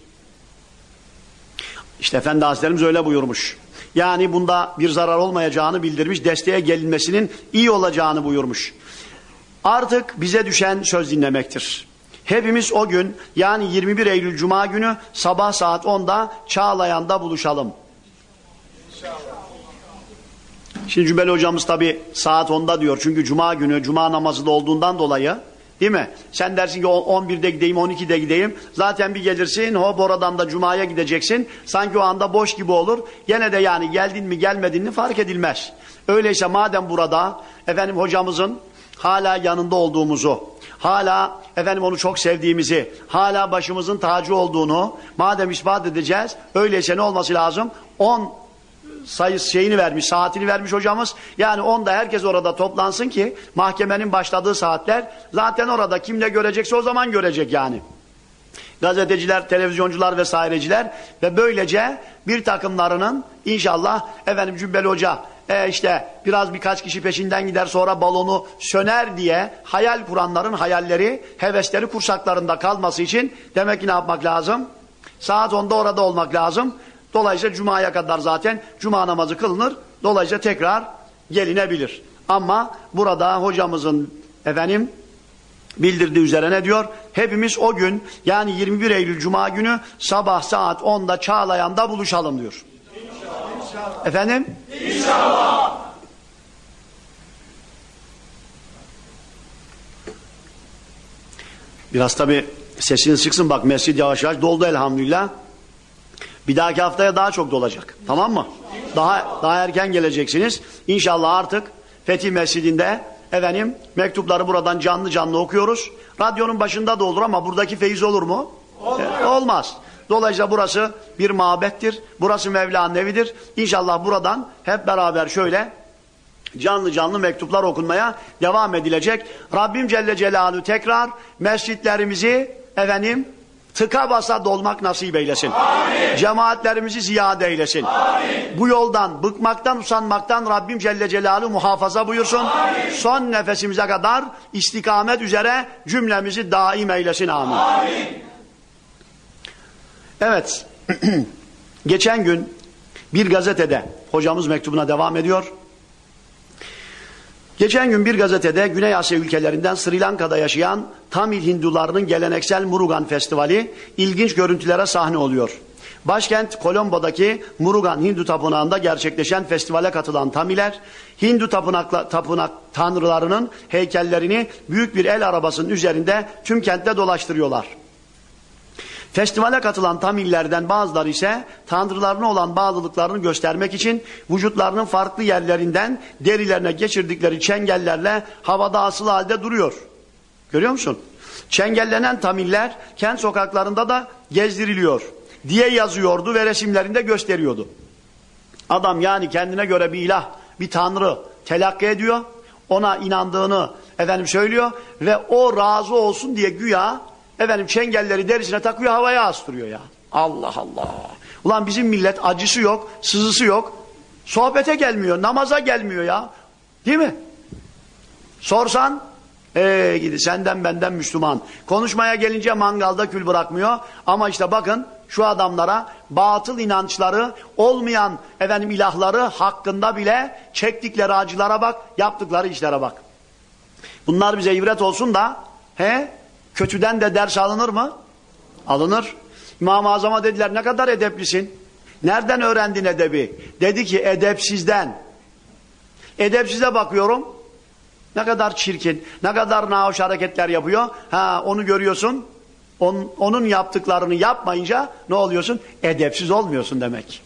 İşte Efendi Hazretlerimiz öyle buyurmuş. Yani bunda bir zarar olmayacağını bildirmiş, desteğe gelinmesinin iyi olacağını buyurmuş. Artık bize düşen söz dinlemektir. Hepimiz o gün yani 21 Eylül Cuma günü sabah saat 10'da Çağlayan'da buluşalım. Şimdi Cümbeli hocamız tabi saat 10'da diyor. Çünkü Cuma günü Cuma namazı da olduğundan dolayı değil mi? Sen dersin ki 11'de gideyim 12'de gideyim. Zaten bir gelirsin hop oradan da Cuma'ya gideceksin. Sanki o anda boş gibi olur. Gene de yani geldin mi gelmedin mi fark edilmez. Öyleyse madem burada efendim hocamızın hala yanında olduğumuzu, hala efendim onu çok sevdiğimizi, hala başımızın tacı olduğunu madem ispat edeceğiz, öyleyse ne olması lazım? 10 sayısı şeyini vermiş, saatini vermiş hocamız. Yani onda herkes orada toplansın ki mahkemenin başladığı saatler zaten orada kim ne görecekse o zaman görecek yani. Gazeteciler, televizyoncular vesaireciler ve böylece bir takımlarının inşallah efendim Cübbeli Hoca e işte biraz birkaç kişi peşinden gider sonra balonu söner diye hayal kuranların hayalleri, hevesleri kursaklarında kalması için demek ki ne yapmak lazım? Saat 10'da orada olmak lazım. Dolayısıyla Cuma'ya kadar zaten Cuma namazı kılınır. Dolayısıyla tekrar gelinebilir. Ama burada hocamızın efendim bildirdiği üzere ne diyor? Hepimiz o gün yani 21 Eylül Cuma günü sabah saat 10'da Çağlayan'da buluşalım diyor. İnşallah. Efendim? İnşallah. Biraz tabi sesiniz çıksın bak mescid yavaş yavaş doldu elhamdülillah. Bir dahaki haftaya daha çok dolacak. Tamam mı? Daha daha erken geleceksiniz. İnşallah artık Fethi Mescidinde efendim mektupları buradan canlı canlı okuyoruz. Radyonun başında da olur ama buradaki feyiz olur mu? Olmaz. E, olmaz. Dolayısıyla burası bir mabettir. Burası Mevla'nın evidir. İnşallah buradan hep beraber şöyle canlı canlı mektuplar okunmaya devam edilecek. Rabbim Celle Celaluhu tekrar mescitlerimizi efendim tıka basa dolmak nasip eylesin. Amin. Cemaatlerimizi ziyade eylesin. Amin. Bu yoldan, bıkmaktan, usanmaktan Rabbim Celle Celaluhu muhafaza buyursun. Amin. Son nefesimize kadar istikamet üzere cümlemizi daim eylesin. Amin. Amin. Evet. Geçen gün bir gazetede hocamız mektubuna devam ediyor. Geçen gün bir gazetede Güney Asya ülkelerinden Sri Lanka'da yaşayan Tamil Hindularının geleneksel Murugan Festivali ilginç görüntülere sahne oluyor. Başkent Colombo'daki Murugan Hindu Tapınağı'nda gerçekleşen festivale katılan Tamiler, Hindu tapınakla, tapınak tanrılarının heykellerini büyük bir el arabasının üzerinde tüm kentte dolaştırıyorlar. Festivale katılan Tamillerden bazıları ise tanrılarına olan bağlılıklarını göstermek için vücutlarının farklı yerlerinden derilerine geçirdikleri çengellerle havada asılı halde duruyor. Görüyor musun? Çengellenen Tamiller kent sokaklarında da gezdiriliyor diye yazıyordu ve resimlerinde gösteriyordu. Adam yani kendine göre bir ilah, bir tanrı telakki ediyor. Ona inandığını efendim söylüyor ve o razı olsun diye güya Efendim çengelleri derisine takıyor havaya astırıyor ya. Allah Allah. Ulan bizim millet acısı yok, sızısı yok. Sohbete gelmiyor, namaza gelmiyor ya. Değil mi? Sorsan, ee gidi senden benden Müslüman. Konuşmaya gelince mangalda kül bırakmıyor. Ama işte bakın şu adamlara batıl inançları olmayan efendim ilahları hakkında bile çektikleri acılara bak, yaptıkları işlere bak. Bunlar bize ibret olsun da he Kötüden de ders alınır mı? Alınır. İmam-ı Azam'a dediler ne kadar edeplisin? Nereden öğrendin edebi? Dedi ki edepsizden. Edepsize bakıyorum. Ne kadar çirkin, ne kadar nahoş hareketler yapıyor. Ha onu görüyorsun. On, onun yaptıklarını yapmayınca ne oluyorsun? Edepsiz olmuyorsun demek.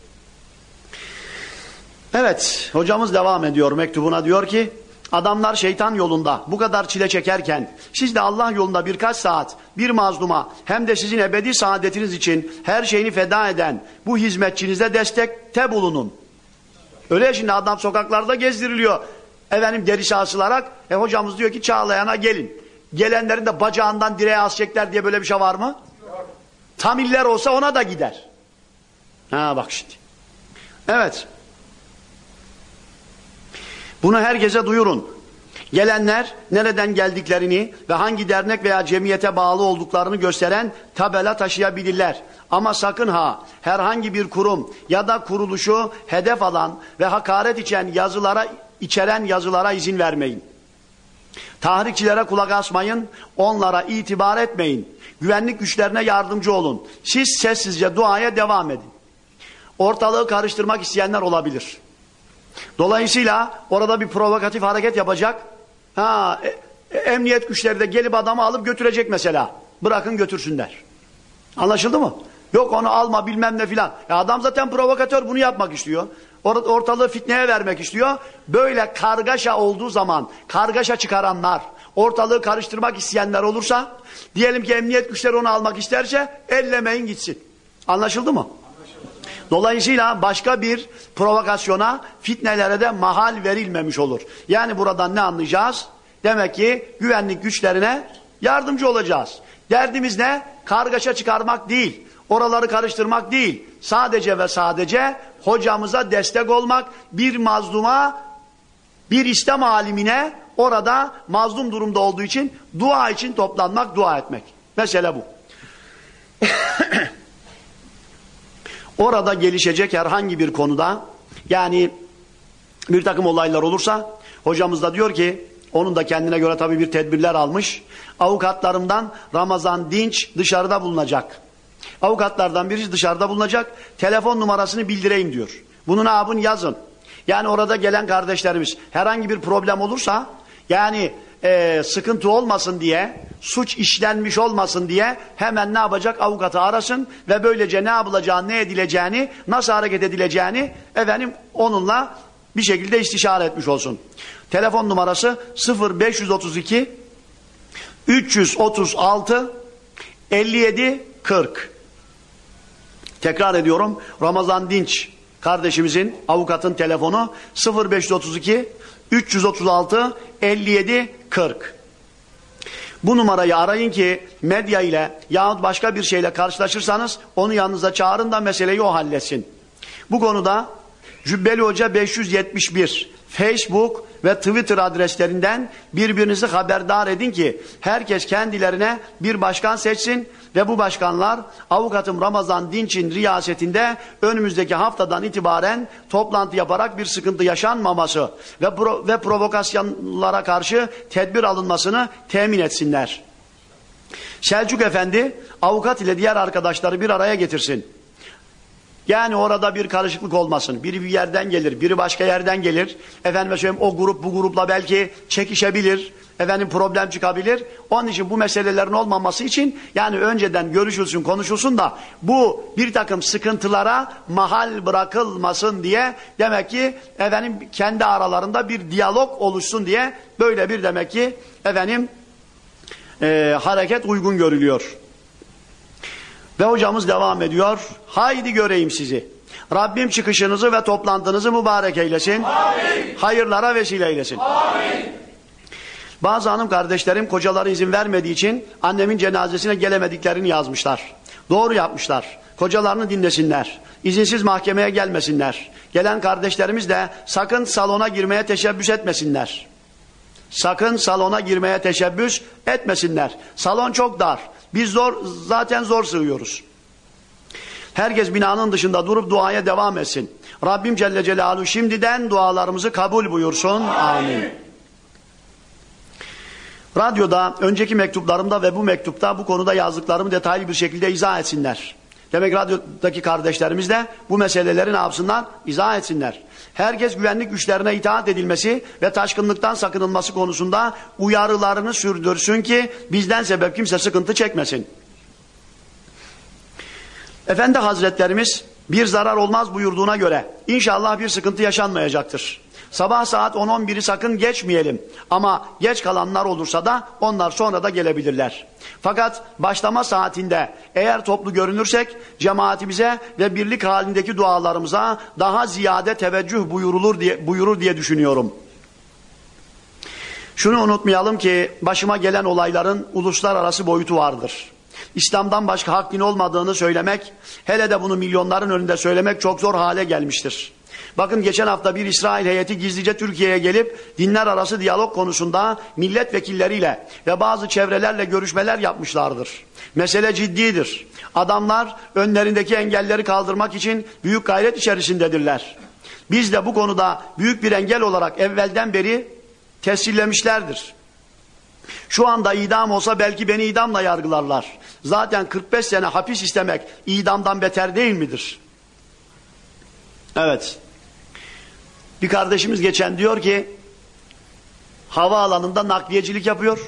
Evet, hocamız devam ediyor mektubuna diyor ki Adamlar şeytan yolunda bu kadar çile çekerken siz de Allah yolunda birkaç saat bir mazluma hem de sizin ebedi saadetiniz için her şeyini feda eden bu hizmetçinize destekte bulunun. Öyle şimdi adam sokaklarda gezdiriliyor. Efendim derisi asılarak e hocamız diyor ki Çağlayan'a gelin. Gelenlerin de bacağından direğe asacaklar diye böyle bir şey var mı? Tamiller olsa ona da gider. Ha bak şimdi. Evet. Bunu herkese duyurun. Gelenler nereden geldiklerini ve hangi dernek veya cemiyete bağlı olduklarını gösteren tabela taşıyabilirler. Ama sakın ha herhangi bir kurum ya da kuruluşu hedef alan ve hakaret içen yazılara içeren yazılara izin vermeyin. Tahrikçilere kulak asmayın, onlara itibar etmeyin. Güvenlik güçlerine yardımcı olun. Siz sessizce duaya devam edin. Ortalığı karıştırmak isteyenler olabilir. Dolayısıyla orada bir provokatif hareket yapacak. Ha, e, e, emniyet güçleri de gelip adamı alıp götürecek mesela. Bırakın götürsünler. Anlaşıldı mı? Yok onu alma bilmem ne filan. Ya adam zaten provokatör bunu yapmak istiyor. Or ortalığı fitneye vermek istiyor. Böyle kargaşa olduğu zaman kargaşa çıkaranlar, ortalığı karıştırmak isteyenler olursa diyelim ki emniyet güçleri onu almak isterse ellemeyin gitsin. Anlaşıldı mı? Dolayısıyla başka bir provokasyona, fitnelere de mahal verilmemiş olur. Yani buradan ne anlayacağız? Demek ki güvenlik güçlerine yardımcı olacağız. Derdimiz ne? Kargaşa çıkarmak değil. Oraları karıştırmak değil. Sadece ve sadece hocamıza destek olmak, bir mazluma, bir İslam alimine orada mazlum durumda olduğu için dua için toplanmak, dua etmek. Mesele bu. Orada gelişecek herhangi bir konuda yani bir takım olaylar olursa hocamız da diyor ki onun da kendine göre tabii bir tedbirler almış. Avukatlarımdan Ramazan Dinç dışarıda bulunacak. Avukatlardan birisi dışarıda bulunacak. Telefon numarasını bildireyim diyor. Bunu ne yazın. Yani orada gelen kardeşlerimiz herhangi bir problem olursa yani e, sıkıntı olmasın diye, suç işlenmiş olmasın diye hemen ne yapacak? Avukatı arasın ve böylece ne yapılacağını, ne edileceğini, nasıl hareket edileceğini efendim onunla bir şekilde istişare etmiş olsun. Telefon numarası 0532 336 57 40 Tekrar ediyorum. Ramazan Dinç kardeşimizin, avukatın telefonu 0532 336 57 40. Bu numarayı arayın ki medya ile yahut başka bir şeyle karşılaşırsanız onu yanınıza çağırın da meseleyi o halletsin. Bu konuda Cübbeli Hoca 571 Facebook ve Twitter adreslerinden birbirinizi haberdar edin ki herkes kendilerine bir başkan seçsin ve bu başkanlar avukatım Ramazan Dinç'in riyasetinde önümüzdeki haftadan itibaren toplantı yaparak bir sıkıntı yaşanmaması ve, pro ve provokasyonlara karşı tedbir alınmasını temin etsinler. Selçuk Efendi avukat ile diğer arkadaşları bir araya getirsin. Yani orada bir karışıklık olmasın. Biri bir yerden gelir, biri başka yerden gelir. Efendim söyleyeyim o grup bu grupla belki çekişebilir. Efendim problem çıkabilir. Onun için bu meselelerin olmaması için yani önceden görüşülsün, konuşulsun da bu bir takım sıkıntılara mahal bırakılmasın diye demek ki efendim kendi aralarında bir diyalog oluşsun diye böyle bir demek ki efendim e, hareket uygun görülüyor. Ve hocamız devam ediyor. Haydi göreyim sizi. Rabbim çıkışınızı ve toplantınızı mübarek eylesin. Amin. Hayırlara vesile eylesin. Amin. Bazı hanım kardeşlerim kocaları izin vermediği için annemin cenazesine gelemediklerini yazmışlar. Doğru yapmışlar. Kocalarını dinlesinler. İzinsiz mahkemeye gelmesinler. Gelen kardeşlerimiz de sakın salona girmeye teşebbüs etmesinler. Sakın salona girmeye teşebbüs etmesinler. Salon çok dar. Biz zor zaten zor sığıyoruz. Herkes binanın dışında durup duaya devam etsin. Rabbim Celle Celaluhu şimdiden dualarımızı kabul buyursun. Amin. Radyoda, önceki mektuplarımda ve bu mektupta bu konuda yazdıklarımı detaylı bir şekilde izah etsinler. Demek radyodaki kardeşlerimiz de bu meseleleri ne yapsınlar? İzah etsinler. Herkes güvenlik güçlerine itaat edilmesi ve taşkınlıktan sakınılması konusunda uyarılarını sürdürsün ki bizden sebep kimse sıkıntı çekmesin. Efendi Hazretlerimiz bir zarar olmaz buyurduğuna göre inşallah bir sıkıntı yaşanmayacaktır. Sabah saat 10-11'i sakın geçmeyelim. Ama geç kalanlar olursa da onlar sonra da gelebilirler. Fakat başlama saatinde eğer toplu görünürsek cemaatimize ve birlik halindeki dualarımıza daha ziyade teveccüh buyurulur diye, buyurur diye düşünüyorum. Şunu unutmayalım ki başıma gelen olayların uluslararası boyutu vardır. İslam'dan başka hak din olmadığını söylemek, hele de bunu milyonların önünde söylemek çok zor hale gelmiştir. Bakın geçen hafta bir İsrail heyeti gizlice Türkiye'ye gelip dinler arası diyalog konusunda milletvekilleriyle ve bazı çevrelerle görüşmeler yapmışlardır. Mesele ciddidir. Adamlar önlerindeki engelleri kaldırmak için büyük gayret içerisindedirler. Biz de bu konuda büyük bir engel olarak evvelden beri tescillemişlerdir. Şu anda idam olsa belki beni idamla yargılarlar. Zaten 45 sene hapis istemek idamdan beter değil midir? Evet. Bir kardeşimiz geçen diyor ki havaalanında nakliyecilik yapıyor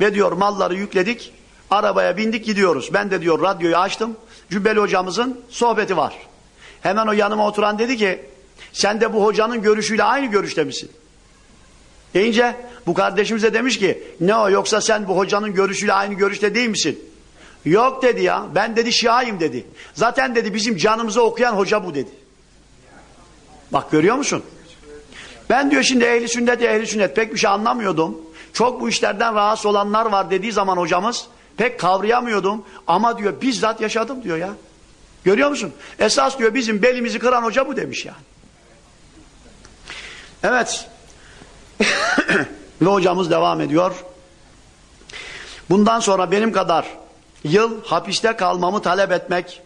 ve diyor malları yükledik arabaya bindik gidiyoruz. Ben de diyor radyoyu açtım. Cübbeli hocamızın sohbeti var. Hemen o yanıma oturan dedi ki sen de bu hocanın görüşüyle aynı görüşte misin? Deyince bu kardeşimiz de demiş ki ne o yoksa sen bu hocanın görüşüyle aynı görüşte değil misin? Yok dedi ya ben dedi şiayım dedi. Zaten dedi bizim canımızı okuyan hoca bu dedi. Bak görüyor musun? Ben diyor şimdi ehli sünnet ehli sünnet pek bir şey anlamıyordum. Çok bu işlerden rahatsız olanlar var dediği zaman hocamız pek kavrayamıyordum. Ama diyor bizzat yaşadım diyor ya. Görüyor musun? Esas diyor bizim belimizi kıran hoca bu demiş yani. Evet. Ve hocamız devam ediyor. Bundan sonra benim kadar yıl hapiste kalmamı talep etmek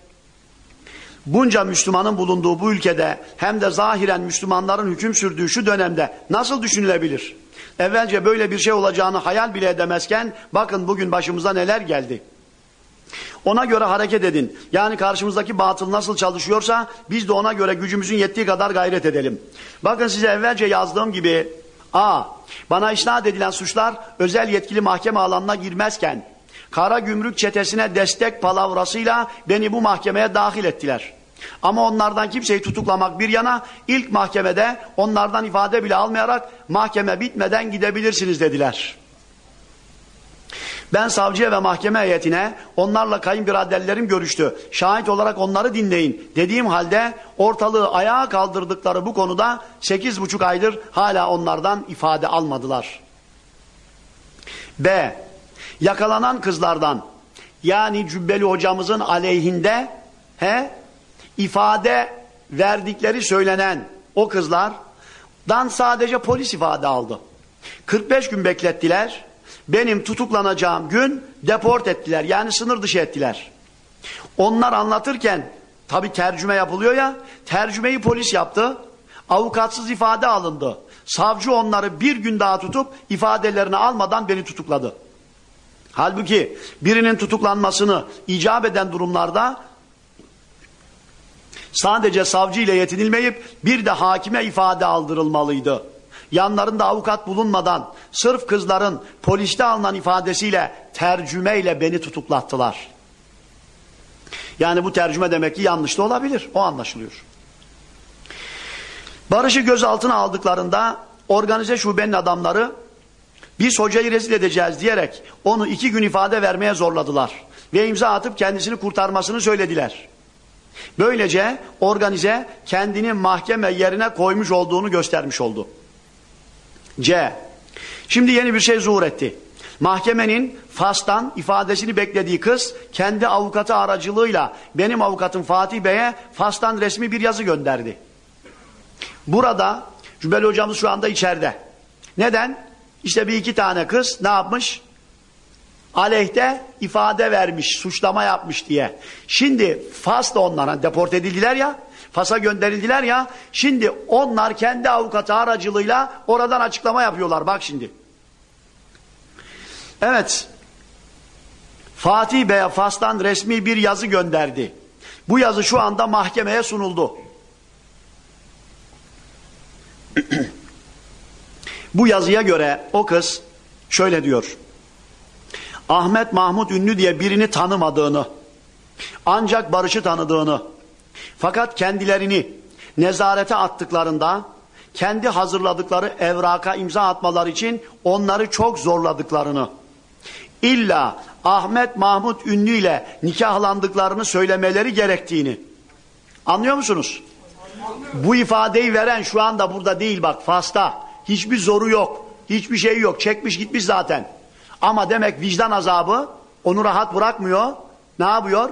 bunca Müslümanın bulunduğu bu ülkede hem de zahiren Müslümanların hüküm sürdüğü şu dönemde nasıl düşünülebilir? Evvelce böyle bir şey olacağını hayal bile edemezken bakın bugün başımıza neler geldi. Ona göre hareket edin. Yani karşımızdaki batıl nasıl çalışıyorsa biz de ona göre gücümüzün yettiği kadar gayret edelim. Bakın size evvelce yazdığım gibi A. Bana isnat edilen suçlar özel yetkili mahkeme alanına girmezken kara gümrük çetesine destek palavrasıyla beni bu mahkemeye dahil ettiler. Ama onlardan kimseyi tutuklamak bir yana ilk mahkemede onlardan ifade bile almayarak mahkeme bitmeden gidebilirsiniz dediler. Ben savcıya ve mahkeme heyetine onlarla kayınbiraderlerim görüştü. Şahit olarak onları dinleyin dediğim halde ortalığı ayağa kaldırdıkları bu konuda sekiz buçuk aydır hala onlardan ifade almadılar. B. yakalanan kızlardan yani Cübbeli hocamızın aleyhinde he, ifade verdikleri söylenen o kızlardan sadece polis ifade aldı. 45 gün beklettiler. Benim tutuklanacağım gün deport ettiler. Yani sınır dışı ettiler. Onlar anlatırken tabi tercüme yapılıyor ya tercümeyi polis yaptı. Avukatsız ifade alındı. Savcı onları bir gün daha tutup ifadelerini almadan beni tutukladı. Halbuki birinin tutuklanmasını icap eden durumlarda sadece savcı ile yetinilmeyip bir de hakime ifade aldırılmalıydı. Yanlarında avukat bulunmadan sırf kızların poliste alınan ifadesiyle tercümeyle beni tutuklattılar. Yani bu tercüme demek ki yanlış da olabilir. O anlaşılıyor. Barış'ı gözaltına aldıklarında organize şubenin adamları biz hocayı rezil edeceğiz diyerek onu iki gün ifade vermeye zorladılar. Ve imza atıp kendisini kurtarmasını söylediler. Böylece organize kendini mahkeme yerine koymuş olduğunu göstermiş oldu. C. Şimdi yeni bir şey zuhur etti. Mahkemenin Fas'tan ifadesini beklediği kız kendi avukatı aracılığıyla benim avukatım Fatih Bey'e Fas'tan resmi bir yazı gönderdi. Burada Cübbeli hocamız şu anda içeride. Neden? İşte bir iki tane kız ne yapmış? Aleyhte ifade vermiş, suçlama yapmış diye. Şimdi Fas'ta onlara deport edildiler ya, Fas'a gönderildiler ya, şimdi onlar kendi avukatı aracılığıyla oradan açıklama yapıyorlar. Bak şimdi. Evet. Fatih Bey'e Fas'tan resmi bir yazı gönderdi. Bu yazı şu anda mahkemeye sunuldu. Bu yazıya göre o kız şöyle diyor. Ahmet Mahmut Ünlü diye birini tanımadığını, ancak Barış'ı tanıdığını, fakat kendilerini nezarete attıklarında kendi hazırladıkları evraka imza atmalar için onları çok zorladıklarını, illa Ahmet Mahmut Ünlü ile nikahlandıklarını söylemeleri gerektiğini. Anlıyor musunuz? Bu ifadeyi veren şu anda burada değil bak Fas'ta. Hiçbir zoru yok. Hiçbir şey yok. Çekmiş gitmiş zaten. Ama demek vicdan azabı onu rahat bırakmıyor. Ne yapıyor?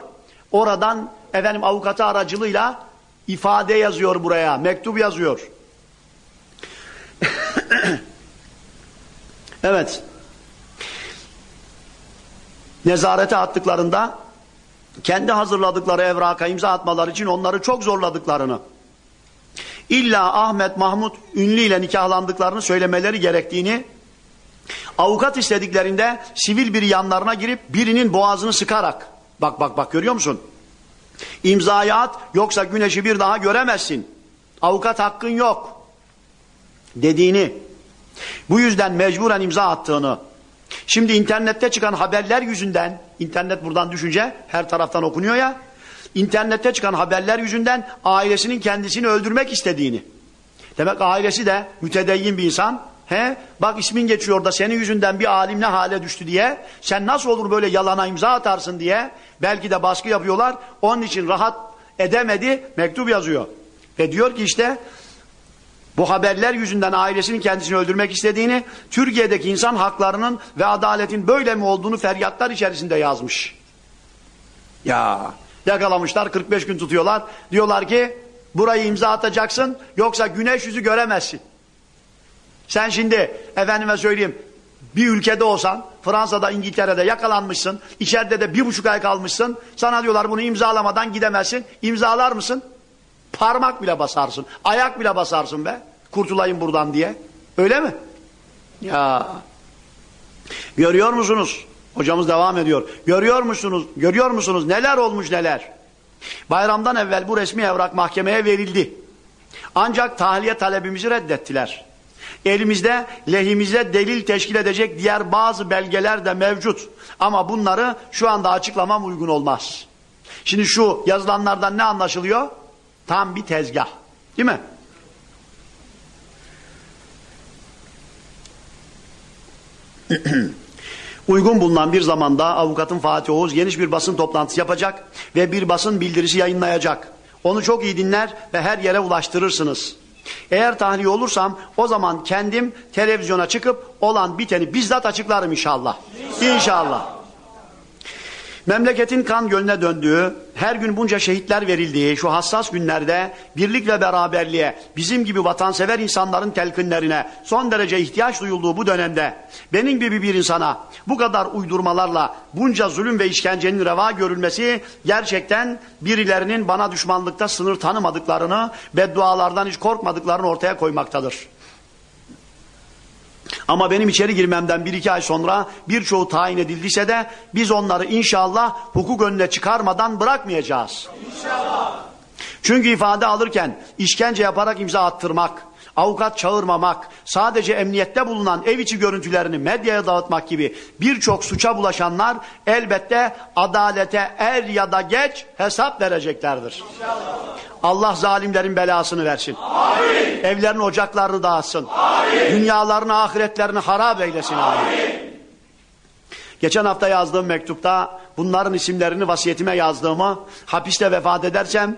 Oradan efendim avukatı aracılığıyla ifade yazıyor buraya. Mektup yazıyor. evet. Nezarete attıklarında kendi hazırladıkları evraka imza atmaları için onları çok zorladıklarını İlla Ahmet Mahmut Ünlü ile nikahlandıklarını söylemeleri gerektiğini avukat istediklerinde sivil bir yanlarına girip birinin boğazını sıkarak bak bak bak görüyor musun? İmzayı at yoksa güneşi bir daha göremezsin. Avukat hakkın yok. Dediğini bu yüzden mecburen imza attığını şimdi internette çıkan haberler yüzünden internet buradan düşünce her taraftan okunuyor ya internette çıkan haberler yüzünden ailesinin kendisini öldürmek istediğini. Demek ailesi de mütedeyyin bir insan. He, bak ismin geçiyor da senin yüzünden bir alim ne hale düştü diye. Sen nasıl olur böyle yalana imza atarsın diye. Belki de baskı yapıyorlar. Onun için rahat edemedi mektup yazıyor. Ve diyor ki işte bu haberler yüzünden ailesinin kendisini öldürmek istediğini, Türkiye'deki insan haklarının ve adaletin böyle mi olduğunu feryatlar içerisinde yazmış. Ya Yakalamışlar 45 gün tutuyorlar. Diyorlar ki burayı imza atacaksın yoksa güneş yüzü göremezsin. Sen şimdi efendime söyleyeyim bir ülkede olsan Fransa'da İngiltere'de yakalanmışsın içeride de bir buçuk ay kalmışsın sana diyorlar bunu imzalamadan gidemezsin imzalar mısın? Parmak bile basarsın ayak bile basarsın be kurtulayım buradan diye öyle mi? Ya görüyor musunuz? Hocamız devam ediyor. Görüyor musunuz? Görüyor musunuz? Neler olmuş neler? Bayramdan evvel bu resmi evrak mahkemeye verildi. Ancak tahliye talebimizi reddettiler. Elimizde lehimize delil teşkil edecek diğer bazı belgeler de mevcut. Ama bunları şu anda açıklamam uygun olmaz. Şimdi şu yazılanlardan ne anlaşılıyor? Tam bir tezgah. Değil mi? Uygun bulunan bir zamanda avukatın Fatih Oğuz geniş bir basın toplantısı yapacak ve bir basın bildirisi yayınlayacak. Onu çok iyi dinler ve her yere ulaştırırsınız. Eğer tahliye olursam o zaman kendim televizyona çıkıp olan biteni bizzat açıklarım inşallah. İnşallah. Memleketin kan gölüne döndüğü, her gün bunca şehitler verildiği şu hassas günlerde birlik ve beraberliğe, bizim gibi vatansever insanların telkinlerine son derece ihtiyaç duyulduğu bu dönemde benim gibi bir insana bu kadar uydurmalarla bunca zulüm ve işkencenin reva görülmesi gerçekten birilerinin bana düşmanlıkta sınır tanımadıklarını, beddualardan hiç korkmadıklarını ortaya koymaktadır. Ama benim içeri girmemden bir iki ay sonra birçoğu tayin edildiyse de biz onları inşallah hukuk önüne çıkarmadan bırakmayacağız. İnşallah. Çünkü ifade alırken işkence yaparak imza attırmak, avukat çağırmamak, sadece emniyette bulunan ev içi görüntülerini medyaya dağıtmak gibi birçok suça bulaşanlar elbette adalete er ya da geç hesap vereceklerdir. İnşallah. Allah zalimlerin belasını versin. Amin. Evlerini ocaklarını dağıtsın. Amin. Dünyalarını ahiretlerini harap eylesin. Amin. Amin. Geçen hafta yazdığım mektupta bunların isimlerini vasiyetime yazdığımı hapiste vefat edersem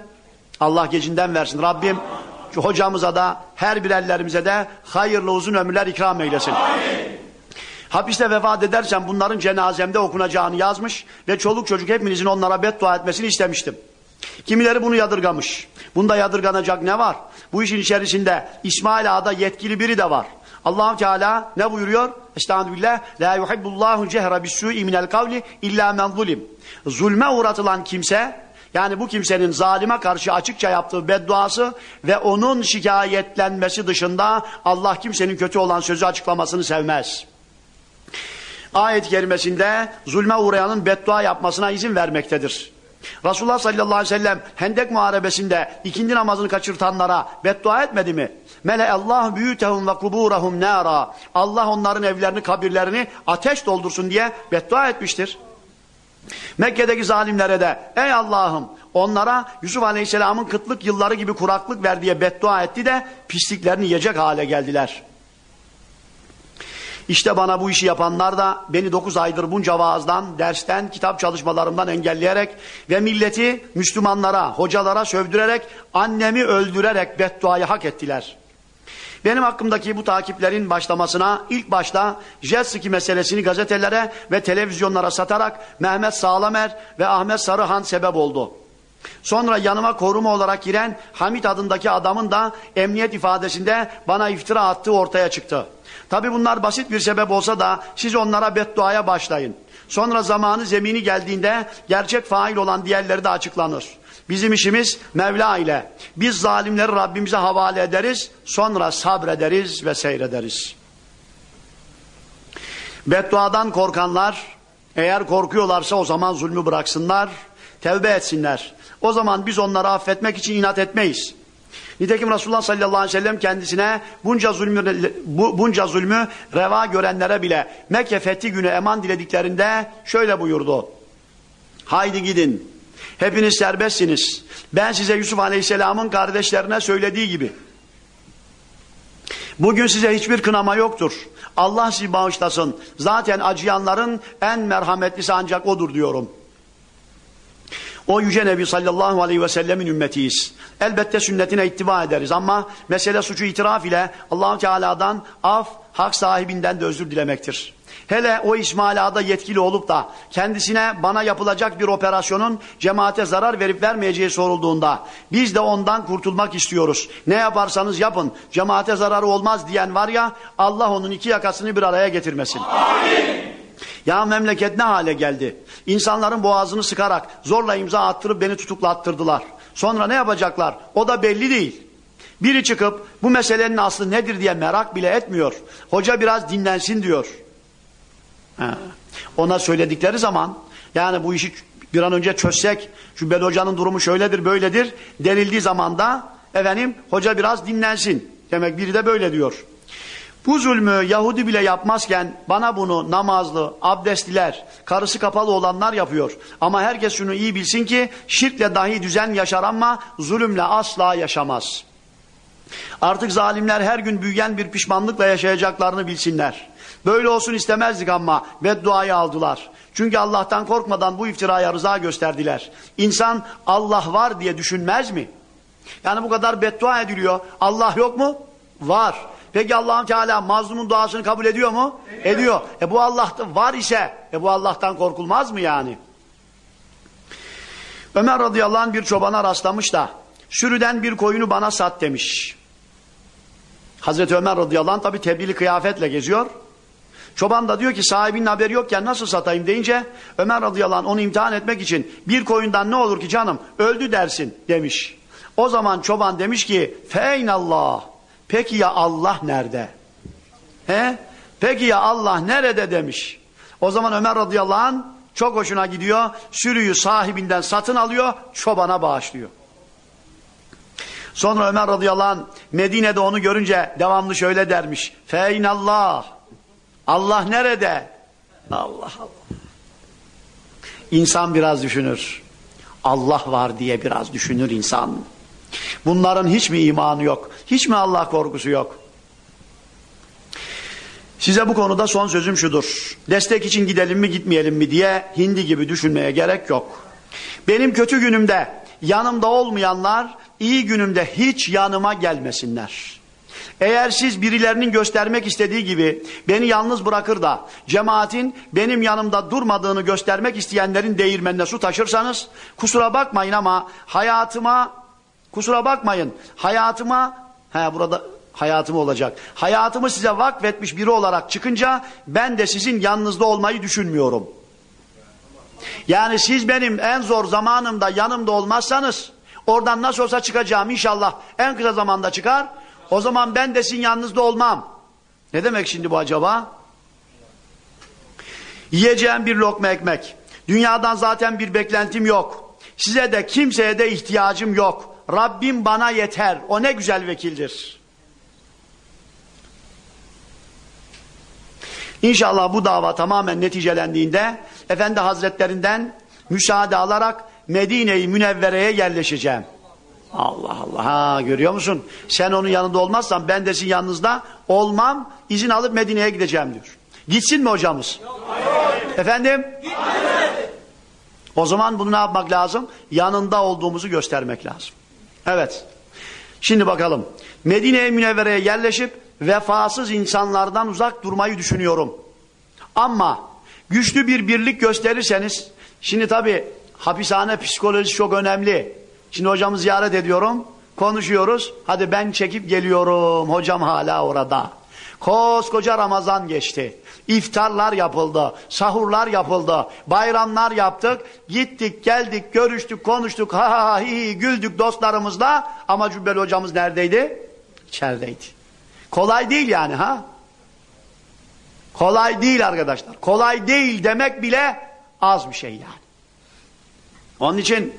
Allah gecinden versin. Rabbim hocamıza da her birerlerimize de hayırlı uzun ömürler ikram eylesin. Amin. Hapiste vefat edersem bunların cenazemde okunacağını yazmış ve çoluk çocuk hepinizin onlara beddua etmesini istemiştim. Kimileri bunu yadırgamış. Bunda yadırganacak ne var? Bu işin içerisinde İsmail Ağa'da yetkili biri de var. allah Teala ne buyuruyor? Estağfirullah. La yuhibbullahu cehre bis-su'i minel kavli illa men zulim. Zulme uğratılan kimse yani bu kimsenin zalime karşı açıkça yaptığı bedduası ve onun şikayetlenmesi dışında Allah kimsenin kötü olan sözü açıklamasını sevmez. Ayet-i kerimesinde zulme uğrayanın beddua yapmasına izin vermektedir. Resulullah sallallahu aleyhi ve sellem Hendek Muharebesi'nde ikindi namazını kaçırtanlara beddua etmedi mi? Mele Allah büyütehum ve kuburahum nara. Allah onların evlerini, kabirlerini ateş doldursun diye beddua etmiştir. Mekke'deki zalimlere de ey Allah'ım onlara Yusuf Aleyhisselam'ın kıtlık yılları gibi kuraklık ver diye beddua etti de pisliklerini yiyecek hale geldiler. İşte bana bu işi yapanlar da beni dokuz aydır bunca vaazdan, dersten, kitap çalışmalarımdan engelleyerek ve milleti Müslümanlara, hocalara sövdürerek, annemi öldürerek bedduayı hak ettiler. Benim hakkımdaki bu takiplerin başlamasına ilk başta jet meselesini gazetelere ve televizyonlara satarak Mehmet Sağlamer ve Ahmet Sarıhan sebep oldu. Sonra yanıma koruma olarak giren Hamit adındaki adamın da emniyet ifadesinde bana iftira attığı ortaya çıktı. Tabi bunlar basit bir sebep olsa da siz onlara bedduaya başlayın. Sonra zamanı zemini geldiğinde gerçek fail olan diğerleri de açıklanır. Bizim işimiz Mevla ile. Biz zalimleri Rabbimize havale ederiz. Sonra sabrederiz ve seyrederiz. Bedduadan korkanlar eğer korkuyorlarsa o zaman zulmü bıraksınlar. Tevbe etsinler. O zaman biz onları affetmek için inat etmeyiz. Nitekim Resulullah sallallahu aleyhi ve sellem kendisine bunca zulmü, bu, bunca zulmü reva görenlere bile Mekke fethi günü eman dilediklerinde şöyle buyurdu. Haydi gidin. Hepiniz serbestsiniz. Ben size Yusuf aleyhisselamın kardeşlerine söylediği gibi. Bugün size hiçbir kınama yoktur. Allah sizi bağışlasın. Zaten acıyanların en merhametlisi ancak odur diyorum. O yüce Nebi sallallahu aleyhi ve sellemin ümmetiyiz. Elbette sünnetine ittiba ederiz ama mesele suçu itiraf ile allah Teala'dan af, hak sahibinden de özür dilemektir. Hele o İsmail Ağa'da yetkili olup da kendisine bana yapılacak bir operasyonun cemaate zarar verip vermeyeceği sorulduğunda biz de ondan kurtulmak istiyoruz. Ne yaparsanız yapın cemaate zararı olmaz diyen var ya Allah onun iki yakasını bir araya getirmesin. Amin. Ya memleket ne hale geldi? İnsanların boğazını sıkarak zorla imza attırıp beni tutuklattırdılar. Sonra ne yapacaklar? O da belli değil. Biri çıkıp bu meselenin aslı nedir diye merak bile etmiyor. Hoca biraz dinlensin diyor. Ha. Ona söyledikleri zaman yani bu işi bir an önce çözsek şu Bel Hoca'nın durumu şöyledir böyledir denildiği zaman da efendim hoca biraz dinlensin. Demek biri de böyle diyor. Bu zulmü Yahudi bile yapmazken bana bunu namazlı, abdestliler, karısı kapalı olanlar yapıyor. Ama herkes şunu iyi bilsin ki şirkle dahi düzen yaşar ama zulümle asla yaşamaz. Artık zalimler her gün büyüyen bir pişmanlıkla yaşayacaklarını bilsinler. Böyle olsun istemezdik ama bedduayı aldılar. Çünkü Allah'tan korkmadan bu iftiraya rıza gösterdiler. İnsan Allah var diye düşünmez mi? Yani bu kadar beddua ediliyor. Allah yok mu? Var. Peki Allah'ın Teala mazlumun duasını kabul ediyor mu? Ediyor. ediyor. E bu Allah'ta var ise e bu Allah'tan korkulmaz mı yani? Ömer radıyallahu anh bir çobana rastlamış da sürüden bir koyunu bana sat demiş. Hazreti Ömer radıyallahu anh tabi tebdili kıyafetle geziyor. Çoban da diyor ki sahibinin haberi yokken nasıl satayım deyince Ömer radıyallahu anh onu imtihan etmek için bir koyundan ne olur ki canım öldü dersin demiş. O zaman çoban demiş ki feynallah peki ya Allah nerede? He? Peki ya Allah nerede demiş. O zaman Ömer radıyallahu anh çok hoşuna gidiyor. Sürüyü sahibinden satın alıyor, çobana bağışlıyor. Sonra Ömer radıyallahu anh Medine'de onu görünce devamlı şöyle dermiş. Feynallah. Allah nerede? Allah Allah. İnsan biraz düşünür. Allah var diye biraz düşünür insan. Bunların hiç mi imanı yok? Hiç mi Allah korkusu yok? Size bu konuda son sözüm şudur. Destek için gidelim mi gitmeyelim mi diye hindi gibi düşünmeye gerek yok. Benim kötü günümde yanımda olmayanlar iyi günümde hiç yanıma gelmesinler. Eğer siz birilerinin göstermek istediği gibi beni yalnız bırakır da cemaatin benim yanımda durmadığını göstermek isteyenlerin değirmenine su taşırsanız kusura bakmayın ama hayatıma kusura bakmayın hayatıma he burada hayatım olacak. Hayatımı size vakfetmiş biri olarak çıkınca ben de sizin yanınızda olmayı düşünmüyorum. Yani siz benim en zor zamanımda yanımda olmazsanız oradan nasıl olsa çıkacağım inşallah en kısa zamanda çıkar. O zaman ben de sizin yanınızda olmam. Ne demek şimdi bu acaba? Yiyeceğim bir lokma ekmek. Dünyadan zaten bir beklentim yok. Size de kimseye de ihtiyacım yok. Rabbim bana yeter. O ne güzel vekildir. İnşallah bu dava tamamen neticelendiğinde Efendi Hazretlerinden müsaade alarak Medine-i Münevvere'ye yerleşeceğim. Allah Allah ha görüyor musun? Sen onun yanında olmazsan ben de sizin yanınızda olmam. izin alıp Medine'ye gideceğim diyor. Gitsin mi hocamız? Yok, Efendim? Gitmez. O zaman bunu ne yapmak lazım? Yanında olduğumuzu göstermek lazım. Evet. Şimdi bakalım. Medine'ye Münevvere'ye yerleşip vefasız insanlardan uzak durmayı düşünüyorum. Ama güçlü bir birlik gösterirseniz, şimdi tabi hapishane psikolojisi çok önemli. Şimdi hocamı ziyaret ediyorum, konuşuyoruz. Hadi ben çekip geliyorum, hocam hala orada. Koskoca Ramazan geçti. İftarlar yapıldı, sahurlar yapıldı, bayramlar yaptık. Gittik, geldik, görüştük, konuştuk, ha ha hi, hi güldük dostlarımızla. Ama Cübbeli hocamız neredeydi? İçerideydi. Kolay değil yani ha? Kolay değil arkadaşlar. Kolay değil demek bile az bir şey yani. Onun için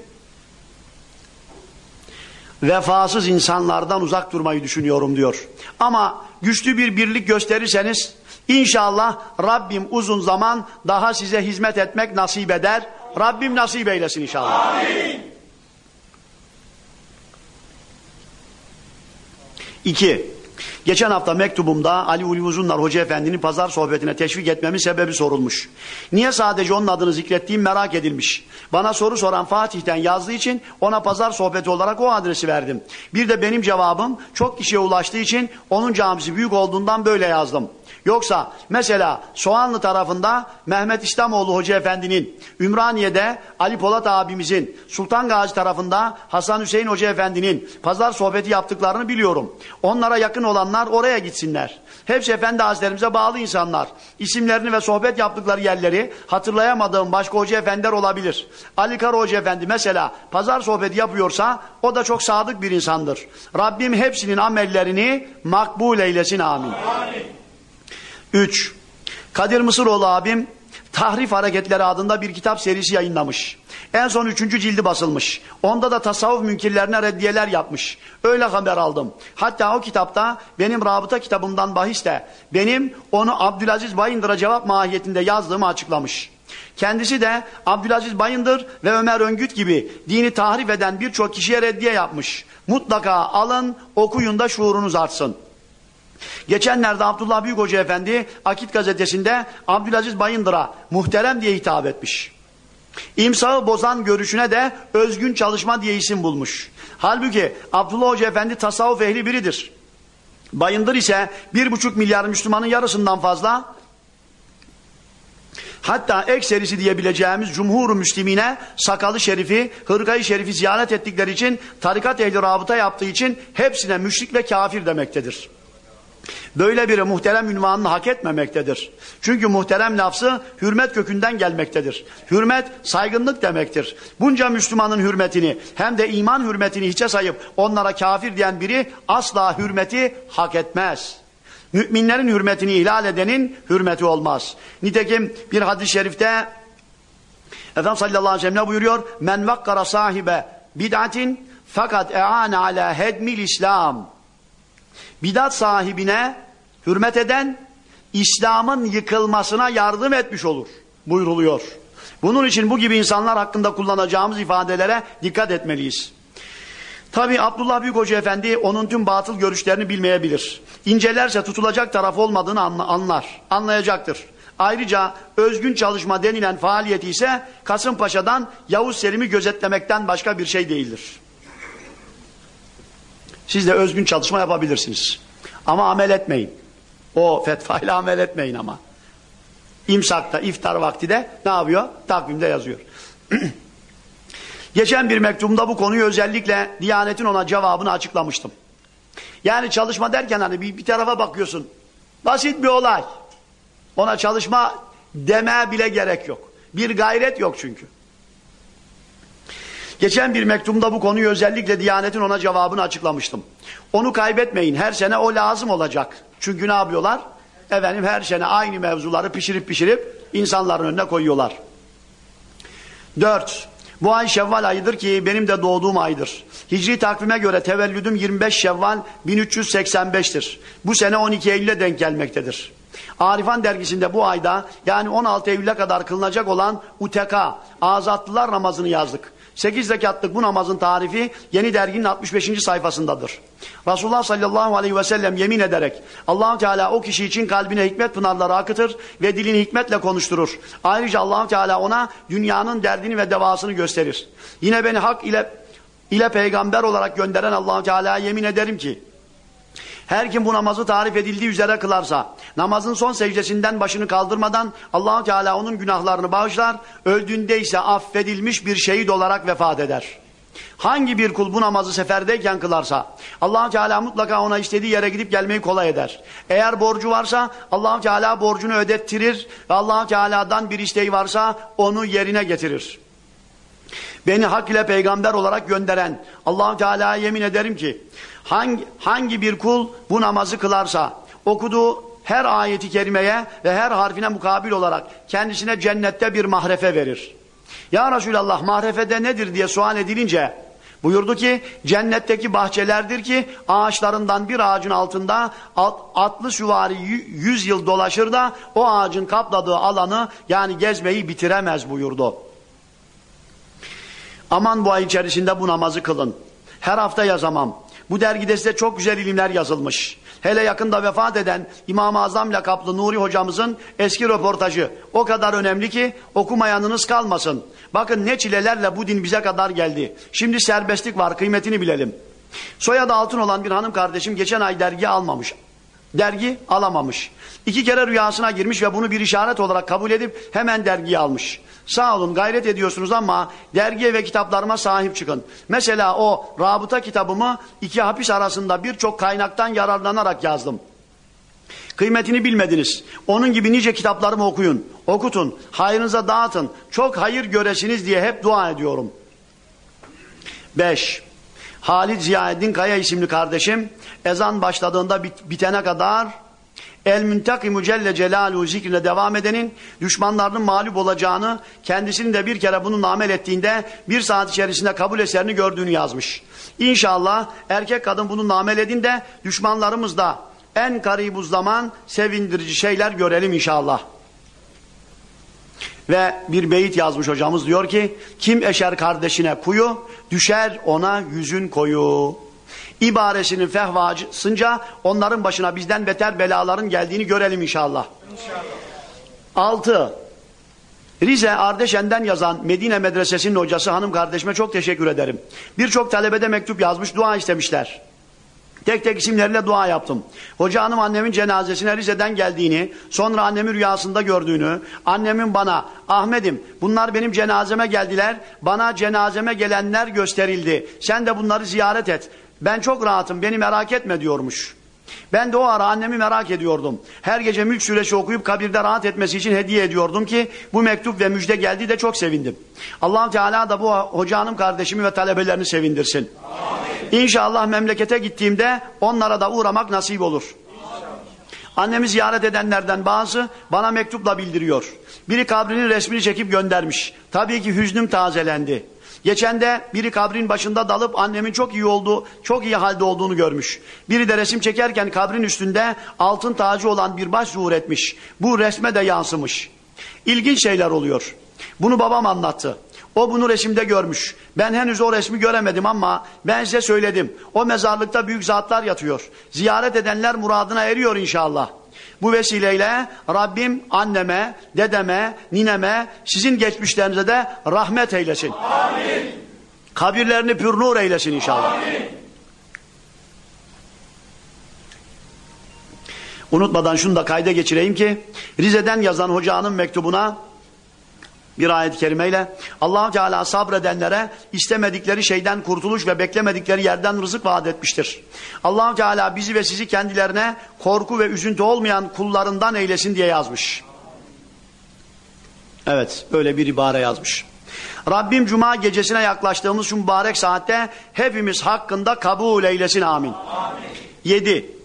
vefasız insanlardan uzak durmayı düşünüyorum diyor. Ama güçlü bir birlik gösterirseniz inşallah Rabbim uzun zaman daha size hizmet etmek nasip eder. Rabbim nasip eylesin inşallah. Amin. İki, Geçen hafta mektubumda Ali Uli Uzunlar Hoca Efendi'nin pazar sohbetine teşvik etmemin sebebi sorulmuş. Niye sadece onun adını zikrettiğim merak edilmiş. Bana soru soran Fatih'ten yazdığı için ona pazar sohbeti olarak o adresi verdim. Bir de benim cevabım çok kişiye ulaştığı için onun camisi büyük olduğundan böyle yazdım. Yoksa mesela Soğanlı tarafında Mehmet İslamoğlu Hoca Efendi'nin, Ümraniye'de Ali Polat abimizin, Sultan Gazi tarafında Hasan Hüseyin Hoca Efendi'nin pazar sohbeti yaptıklarını biliyorum. Onlara yakın olanlar oraya gitsinler. Hepsi Efendi Hazretlerimize bağlı insanlar. İsimlerini ve sohbet yaptıkları yerleri hatırlayamadığım başka Hoca Efendiler olabilir. Ali Kara Hoca Efendi mesela pazar sohbeti yapıyorsa o da çok sadık bir insandır. Rabbim hepsinin amellerini makbul eylesin amin. amin. 3. Kadir Mısıroğlu abim Tahrif Hareketleri adında bir kitap serisi yayınlamış. En son üçüncü cildi basılmış. Onda da tasavvuf münkirlerine reddiyeler yapmış. Öyle haber aldım. Hatta o kitapta benim rabıta kitabımdan bahis de benim onu Abdülaziz Bayındır'a cevap mahiyetinde yazdığımı açıklamış. Kendisi de Abdülaziz Bayındır ve Ömer Öngüt gibi dini tahrif eden birçok kişiye reddiye yapmış. Mutlaka alın, okuyun da şuurunuz artsın. Geçenlerde Abdullah Büyük Hoca Efendi Akit gazetesinde Abdülaziz Bayındır'a muhterem diye hitap etmiş. İmsağı bozan görüşüne de özgün çalışma diye isim bulmuş. Halbuki Abdullah Hoca Efendi tasavvuf ehli biridir. Bayındır ise bir buçuk milyar Müslümanın yarısından fazla hatta ekserisi diyebileceğimiz cumhur müslimine sakalı şerifi, hırkayı şerifi ziyaret ettikleri için tarikat ehli rabıta yaptığı için hepsine müşrik ve kafir demektedir. Böyle biri muhterem ünvanını hak etmemektedir. Çünkü muhterem lafzı hürmet kökünden gelmektedir. Hürmet saygınlık demektir. Bunca Müslümanın hürmetini hem de iman hürmetini hiçe sayıp onlara kafir diyen biri asla hürmeti hak etmez. Müminlerin hürmetini ihlal edenin hürmeti olmaz. Nitekim bir hadis-i şerifte Efendimiz sallallahu aleyhi ve sellem buyuruyor? Men vakkara sahibe bid'atin fakat e'ane ala hedmil İslam. Bidat sahibine hürmet eden İslam'ın yıkılmasına yardım etmiş olur buyruluyor. Bunun için bu gibi insanlar hakkında kullanacağımız ifadelere dikkat etmeliyiz. Tabi Abdullah Büyük Hoca Efendi onun tüm batıl görüşlerini bilmeyebilir. İncelerse tutulacak taraf olmadığını anlar, anlayacaktır. Ayrıca özgün çalışma denilen faaliyeti ise Kasımpaşa'dan Yavuz Selim'i gözetlemekten başka bir şey değildir. Siz de özgün çalışma yapabilirsiniz. Ama amel etmeyin. O fetvayla amel etmeyin ama. İmsakta, iftar vakti de ne yapıyor? Takvimde yazıyor. Geçen bir mektubumda bu konuyu özellikle Diyanet'in ona cevabını açıklamıştım. Yani çalışma derken hani bir, bir tarafa bakıyorsun. Basit bir olay. Ona çalışma demeye bile gerek yok. Bir gayret yok çünkü. Geçen bir mektubumda bu konuyu özellikle Diyanet'in ona cevabını açıklamıştım. Onu kaybetmeyin. Her sene o lazım olacak. Çünkü ne yapıyorlar? Efendim her sene aynı mevzuları pişirip pişirip insanların önüne koyuyorlar. Dört. Bu ay Şevval ayıdır ki benim de doğduğum aydır. Hicri takvime göre tevellüdüm 25 Şevval 1385'tir. Bu sene 12 Eylül'e denk gelmektedir. Arifan dergisinde bu ayda yani 16 Eylül'e kadar kılınacak olan UTK, azatlılar namazını yazdık. 8 rekatlık bu namazın tarifi yeni derginin 65. sayfasındadır. Resulullah sallallahu aleyhi ve sellem yemin ederek allah Teala o kişi için kalbine hikmet pınarları akıtır ve dilini hikmetle konuşturur. Ayrıca allah Teala ona dünyanın derdini ve devasını gösterir. Yine beni hak ile ile peygamber olarak gönderen allah Teala'ya yemin ederim ki her kim bu namazı tarif edildiği üzere kılarsa, namazın son secdesinden başını kaldırmadan allah Teala onun günahlarını bağışlar, öldüğünde ise affedilmiş bir şehit olarak vefat eder. Hangi bir kul bu namazı seferdeyken kılarsa, allah Teala mutlaka ona istediği yere gidip gelmeyi kolay eder. Eğer borcu varsa allah Teala borcunu ödettirir ve allah Teala'dan bir isteği varsa onu yerine getirir. Beni hak ile peygamber olarak gönderen allah Teala'ya yemin ederim ki, hangi, hangi bir kul bu namazı kılarsa okuduğu her ayeti kerimeye ve her harfine mukabil olarak kendisine cennette bir mahrefe verir. Ya Resulallah mahrefede nedir diye sual edilince buyurdu ki cennetteki bahçelerdir ki ağaçlarından bir ağacın altında at, atlı süvari yüz yıl dolaşır da o ağacın kapladığı alanı yani gezmeyi bitiremez buyurdu. Aman bu ay içerisinde bu namazı kılın. Her hafta yazamam. Bu dergide size çok güzel ilimler yazılmış. Hele yakında vefat eden İmam-ı Azam lakaplı Nuri hocamızın eski röportajı o kadar önemli ki okumayanınız kalmasın. Bakın ne çilelerle bu din bize kadar geldi. Şimdi serbestlik var kıymetini bilelim. Soyadı altın olan bir hanım kardeşim geçen ay dergi almamış. Dergi alamamış. İki kere rüyasına girmiş ve bunu bir işaret olarak kabul edip hemen dergiyi almış. Sağ olun gayret ediyorsunuz ama dergiye ve kitaplarıma sahip çıkın. Mesela o rabıta kitabımı iki hapis arasında birçok kaynaktan yararlanarak yazdım. Kıymetini bilmediniz. Onun gibi nice kitaplarımı okuyun, okutun, hayrınıza dağıtın. Çok hayır göresiniz diye hep dua ediyorum. 5. Halid Ziyaeddin Kaya isimli kardeşim ezan başladığında bit bitene kadar El müntakimu celle celaluhu zikrine devam edenin düşmanlarının mağlup olacağını kendisinin de bir kere bununla amel ettiğinde bir saat içerisinde kabul eserini gördüğünü yazmış. İnşallah erkek kadın bununla amel edin de düşmanlarımız da en karibu zaman sevindirici şeyler görelim inşallah. Ve bir beyit yazmış hocamız diyor ki kim eşer kardeşine kuyu düşer ona yüzün koyu ibaresinin fehvacısınca onların başına bizden beter belaların geldiğini görelim inşallah. İnşallah. 6. Rize Ardeşen'den yazan Medine Medresesi'nin hocası hanım kardeşime çok teşekkür ederim. Birçok talebede mektup yazmış, dua istemişler. Tek tek isimlerle dua yaptım. Hoca hanım annemin cenazesine Rize'den geldiğini, sonra annemi rüyasında gördüğünü, annemin bana, Ahmet'im bunlar benim cenazeme geldiler, bana cenazeme gelenler gösterildi. Sen de bunları ziyaret et. Ben çok rahatım, beni merak etme diyormuş. Ben de o ara annemi merak ediyordum. Her gece Mülk Suresi okuyup kabirde rahat etmesi için hediye ediyordum ki bu mektup ve müjde geldi de çok sevindim. allah Teala da bu hoca hanım kardeşimi ve talebelerini sevindirsin. Amin. İnşallah memlekete gittiğimde onlara da uğramak nasip olur. Annemi ziyaret edenlerden bazı bana mektupla bildiriyor. Biri kabrinin resmini çekip göndermiş. Tabii ki hüznüm tazelendi. Geçen de biri kabrin başında dalıp annemin çok iyi olduğu, çok iyi halde olduğunu görmüş. Biri de resim çekerken kabrin üstünde altın tacı olan bir baş zuhur etmiş. Bu resme de yansımış. İlginç şeyler oluyor. Bunu babam anlattı. O bunu resimde görmüş. Ben henüz o resmi göremedim ama ben size söyledim. O mezarlıkta büyük zatlar yatıyor. Ziyaret edenler muradına eriyor inşallah. Bu vesileyle Rabbim anneme, dedeme, nineme, sizin geçmişlerinize de rahmet eylesin. Amin. Kabirlerini pür nur eylesin inşallah. Amin. Unutmadan şunu da kayda geçireyim ki Rize'den yazan hocanın mektubuna bir ayet-i kerimeyle allah Teala sabredenlere istemedikleri şeyden kurtuluş ve beklemedikleri yerden rızık vaat etmiştir. allah Teala bizi ve sizi kendilerine korku ve üzüntü olmayan kullarından eylesin diye yazmış. Evet böyle bir ibare yazmış. Rabbim cuma gecesine yaklaştığımız şu mübarek saatte hepimiz hakkında kabul eylesin amin. amin. 7.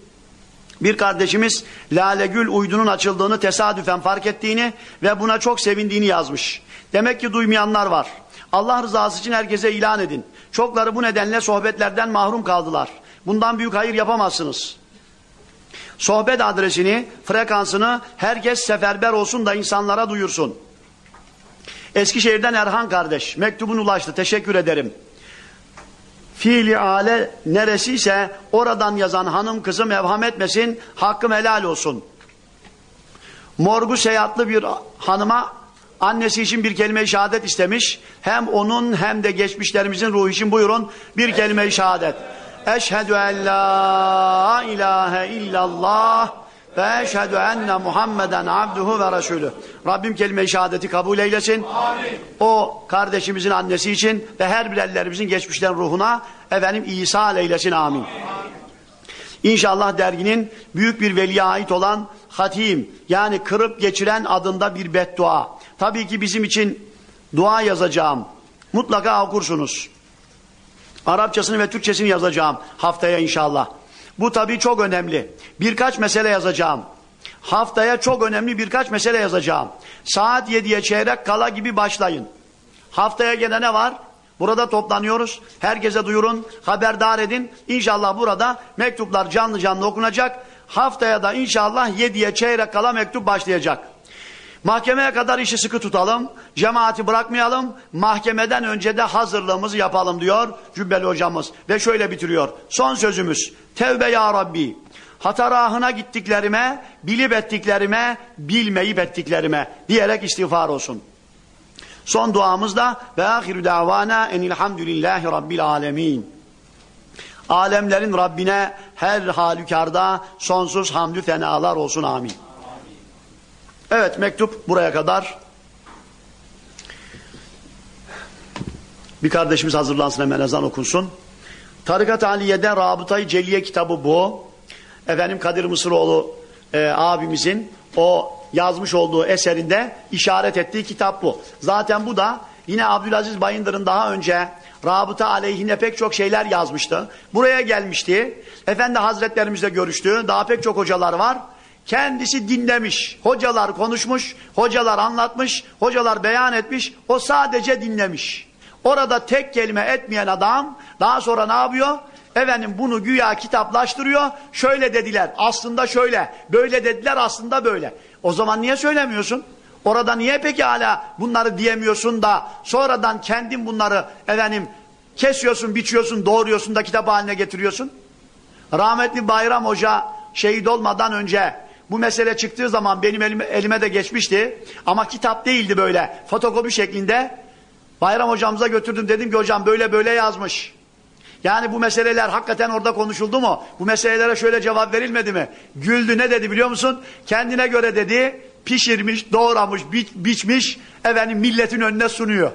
Bir kardeşimiz Lale Gül uydunun açıldığını tesadüfen fark ettiğini ve buna çok sevindiğini yazmış. Demek ki duymayanlar var. Allah rızası için herkese ilan edin. Çokları bu nedenle sohbetlerden mahrum kaldılar. Bundan büyük hayır yapamazsınız. Sohbet adresini, frekansını herkes seferber olsun da insanlara duyursun. Eskişehir'den Erhan kardeş mektubun ulaştı. Teşekkür ederim fiili ale neresiyse oradan yazan hanım kızım evham etmesin, hakkım helal olsun. Morgu seyahatlı bir hanıma annesi için bir kelime-i şehadet istemiş. Hem onun hem de geçmişlerimizin ruhu için buyurun bir kelime-i şehadet. Eşhedü en la ilahe illallah ve eşhedü enne Muhammeden abduhu ve resulü. Rabbim kelime-i şehadeti kabul eylesin. Amin. O kardeşimizin annesi için ve her birerlerimizin geçmişlerin ruhuna efendim İsa eylesin. Amin. Amin. İnşallah derginin büyük bir veliye ait olan hatim yani kırıp geçiren adında bir beddua. Tabii ki bizim için dua yazacağım. Mutlaka okursunuz. Arapçasını ve Türkçesini yazacağım haftaya inşallah. Bu tabii çok önemli. Birkaç mesele yazacağım. Haftaya çok önemli birkaç mesele yazacağım. Saat 7'ye çeyrek kala gibi başlayın. Haftaya gene ne var? Burada toplanıyoruz. Herkese duyurun, haberdar edin. İnşallah burada mektuplar canlı canlı okunacak. Haftaya da inşallah 7'ye çeyrek kala mektup başlayacak. Mahkemeye kadar işi sıkı tutalım, cemaati bırakmayalım, mahkemeden önce de hazırlığımızı yapalım diyor Cübbeli hocamız. Ve şöyle bitiriyor, son sözümüz, tevbe ya Rabbi, hatarahına gittiklerime, bilip ettiklerime, bilmeyip ettiklerime diyerek istiğfar olsun. Son duamızda ve ahiru davana enilhamdülillahi rabbil alemin. Alemlerin Rabbine her halükarda sonsuz hamdü fenalar olsun amin. Evet mektup buraya kadar. Bir kardeşimiz hazırlansın hemen ezan okunsun. Tarikat Aliye'de Rabıtayı Celiye kitabı bu. Efendim Kadir Mısıroğlu e, abimizin o yazmış olduğu eserinde işaret ettiği kitap bu. Zaten bu da yine Abdülaziz Bayındır'ın daha önce rabıta aleyhine pek çok şeyler yazmıştı. Buraya gelmişti. Efendi Hazretlerimizle görüştü. Daha pek çok hocalar var. Kendisi dinlemiş. Hocalar konuşmuş, hocalar anlatmış, hocalar beyan etmiş. O sadece dinlemiş. Orada tek kelime etmeyen adam daha sonra ne yapıyor? Efendim bunu güya kitaplaştırıyor. Şöyle dediler aslında şöyle. Böyle dediler aslında böyle. O zaman niye söylemiyorsun? Orada niye peki hala bunları diyemiyorsun da sonradan kendin bunları efendim kesiyorsun, biçiyorsun, doğruyorsun da kitap haline getiriyorsun? Rahmetli Bayram Hoca şehit olmadan önce bu mesele çıktığı zaman benim elime, elime de geçmişti. Ama kitap değildi böyle. Fotokopi şeklinde. Bayram hocamıza götürdüm. Dedim ki hocam böyle böyle yazmış. Yani bu meseleler hakikaten orada konuşuldu mu? Bu meselelere şöyle cevap verilmedi mi? Güldü ne dedi biliyor musun? Kendine göre dedi pişirmiş, doğramış, bi biçmiş efendim milletin önüne sunuyor.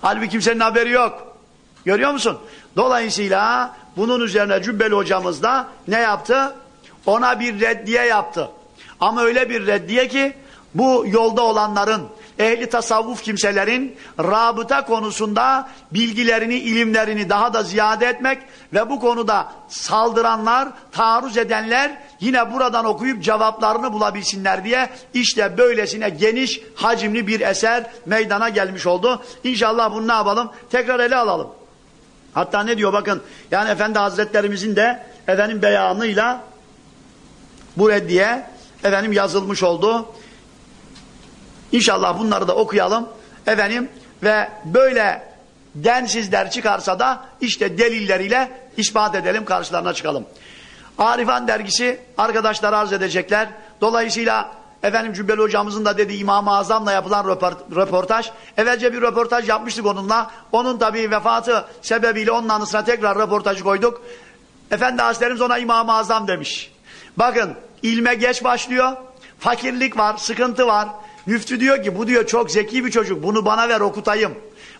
Halbuki kimsenin haberi yok. Görüyor musun? Dolayısıyla bunun üzerine Cübbeli hocamız da ne yaptı? Ona bir reddiye yaptı. Ama öyle bir reddiye ki bu yolda olanların, ehli tasavvuf kimselerin rabıta konusunda bilgilerini, ilimlerini daha da ziyade etmek ve bu konuda saldıranlar, taarruz edenler yine buradan okuyup cevaplarını bulabilsinler diye işte böylesine geniş, hacimli bir eser meydana gelmiş oldu. İnşallah bunu ne yapalım? Tekrar ele alalım. Hatta ne diyor bakın, yani Efendi Hazretlerimizin de efendim beyanıyla bu reddiye efendim yazılmış oldu. İnşallah bunları da okuyalım. Efendim ve böyle densizler çıkarsa da işte delilleriyle ispat edelim karşılarına çıkalım. Arifan dergisi arkadaşlar arz edecekler. Dolayısıyla efendim Cübbeli hocamızın da dediği İmam-ı Azam'la yapılan röportaj. Evvelce bir röportaj yapmıştık onunla. Onun tabii vefatı sebebiyle onun anısına tekrar röportajı koyduk. Efendi Hazretlerimiz ona İmam-ı Azam demiş. Bakın ilme geç başlıyor. Fakirlik var, sıkıntı var. Müftü diyor ki bu diyor çok zeki bir çocuk bunu bana ver okutayım.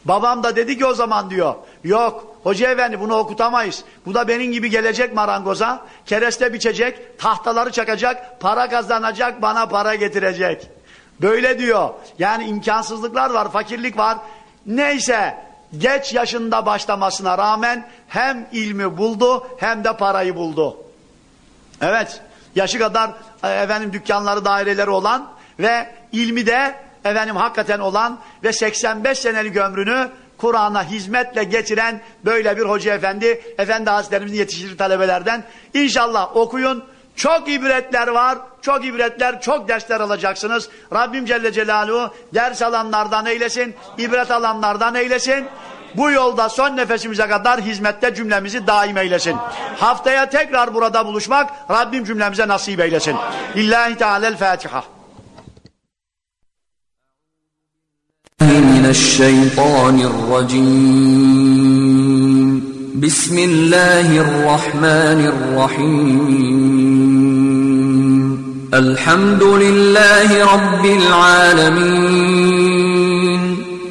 Babam da dedi ki o zaman diyor yok hoca efendi bunu okutamayız. Bu da benim gibi gelecek marangoza kereste biçecek tahtaları çakacak para kazanacak bana para getirecek. Böyle diyor yani imkansızlıklar var fakirlik var neyse geç yaşında başlamasına rağmen hem ilmi buldu hem de parayı buldu. Evet yaşı kadar e, efendim dükkanları daireleri olan ve ilmi de efendim hakikaten olan ve 85 senelik ömrünü Kur'an'a hizmetle geçiren böyle bir hoca efendi, efendi hazretlerimizin yetiştirir talebelerden. İnşallah okuyun. Çok ibretler var, çok ibretler, çok dersler alacaksınız. Rabbim Celle Celaluhu ders alanlardan eylesin, ibret alanlardan eylesin. Bu yolda son nefesimize kadar hizmette cümlemizi daim eylesin. Haftaya tekrar burada buluşmak Rabbim cümlemize nasip eylesin. Lillahi Teala'l-Fatiha. من الشيطان الرجيم بسم الله الرحمن الرحيم الحمد لله رب العالمين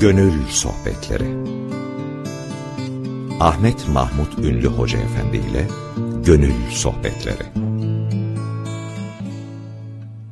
Gönül Sohbetleri. Ahmet Mahmut Ünlü Hoca Efendi ile Gönül Sohbetleri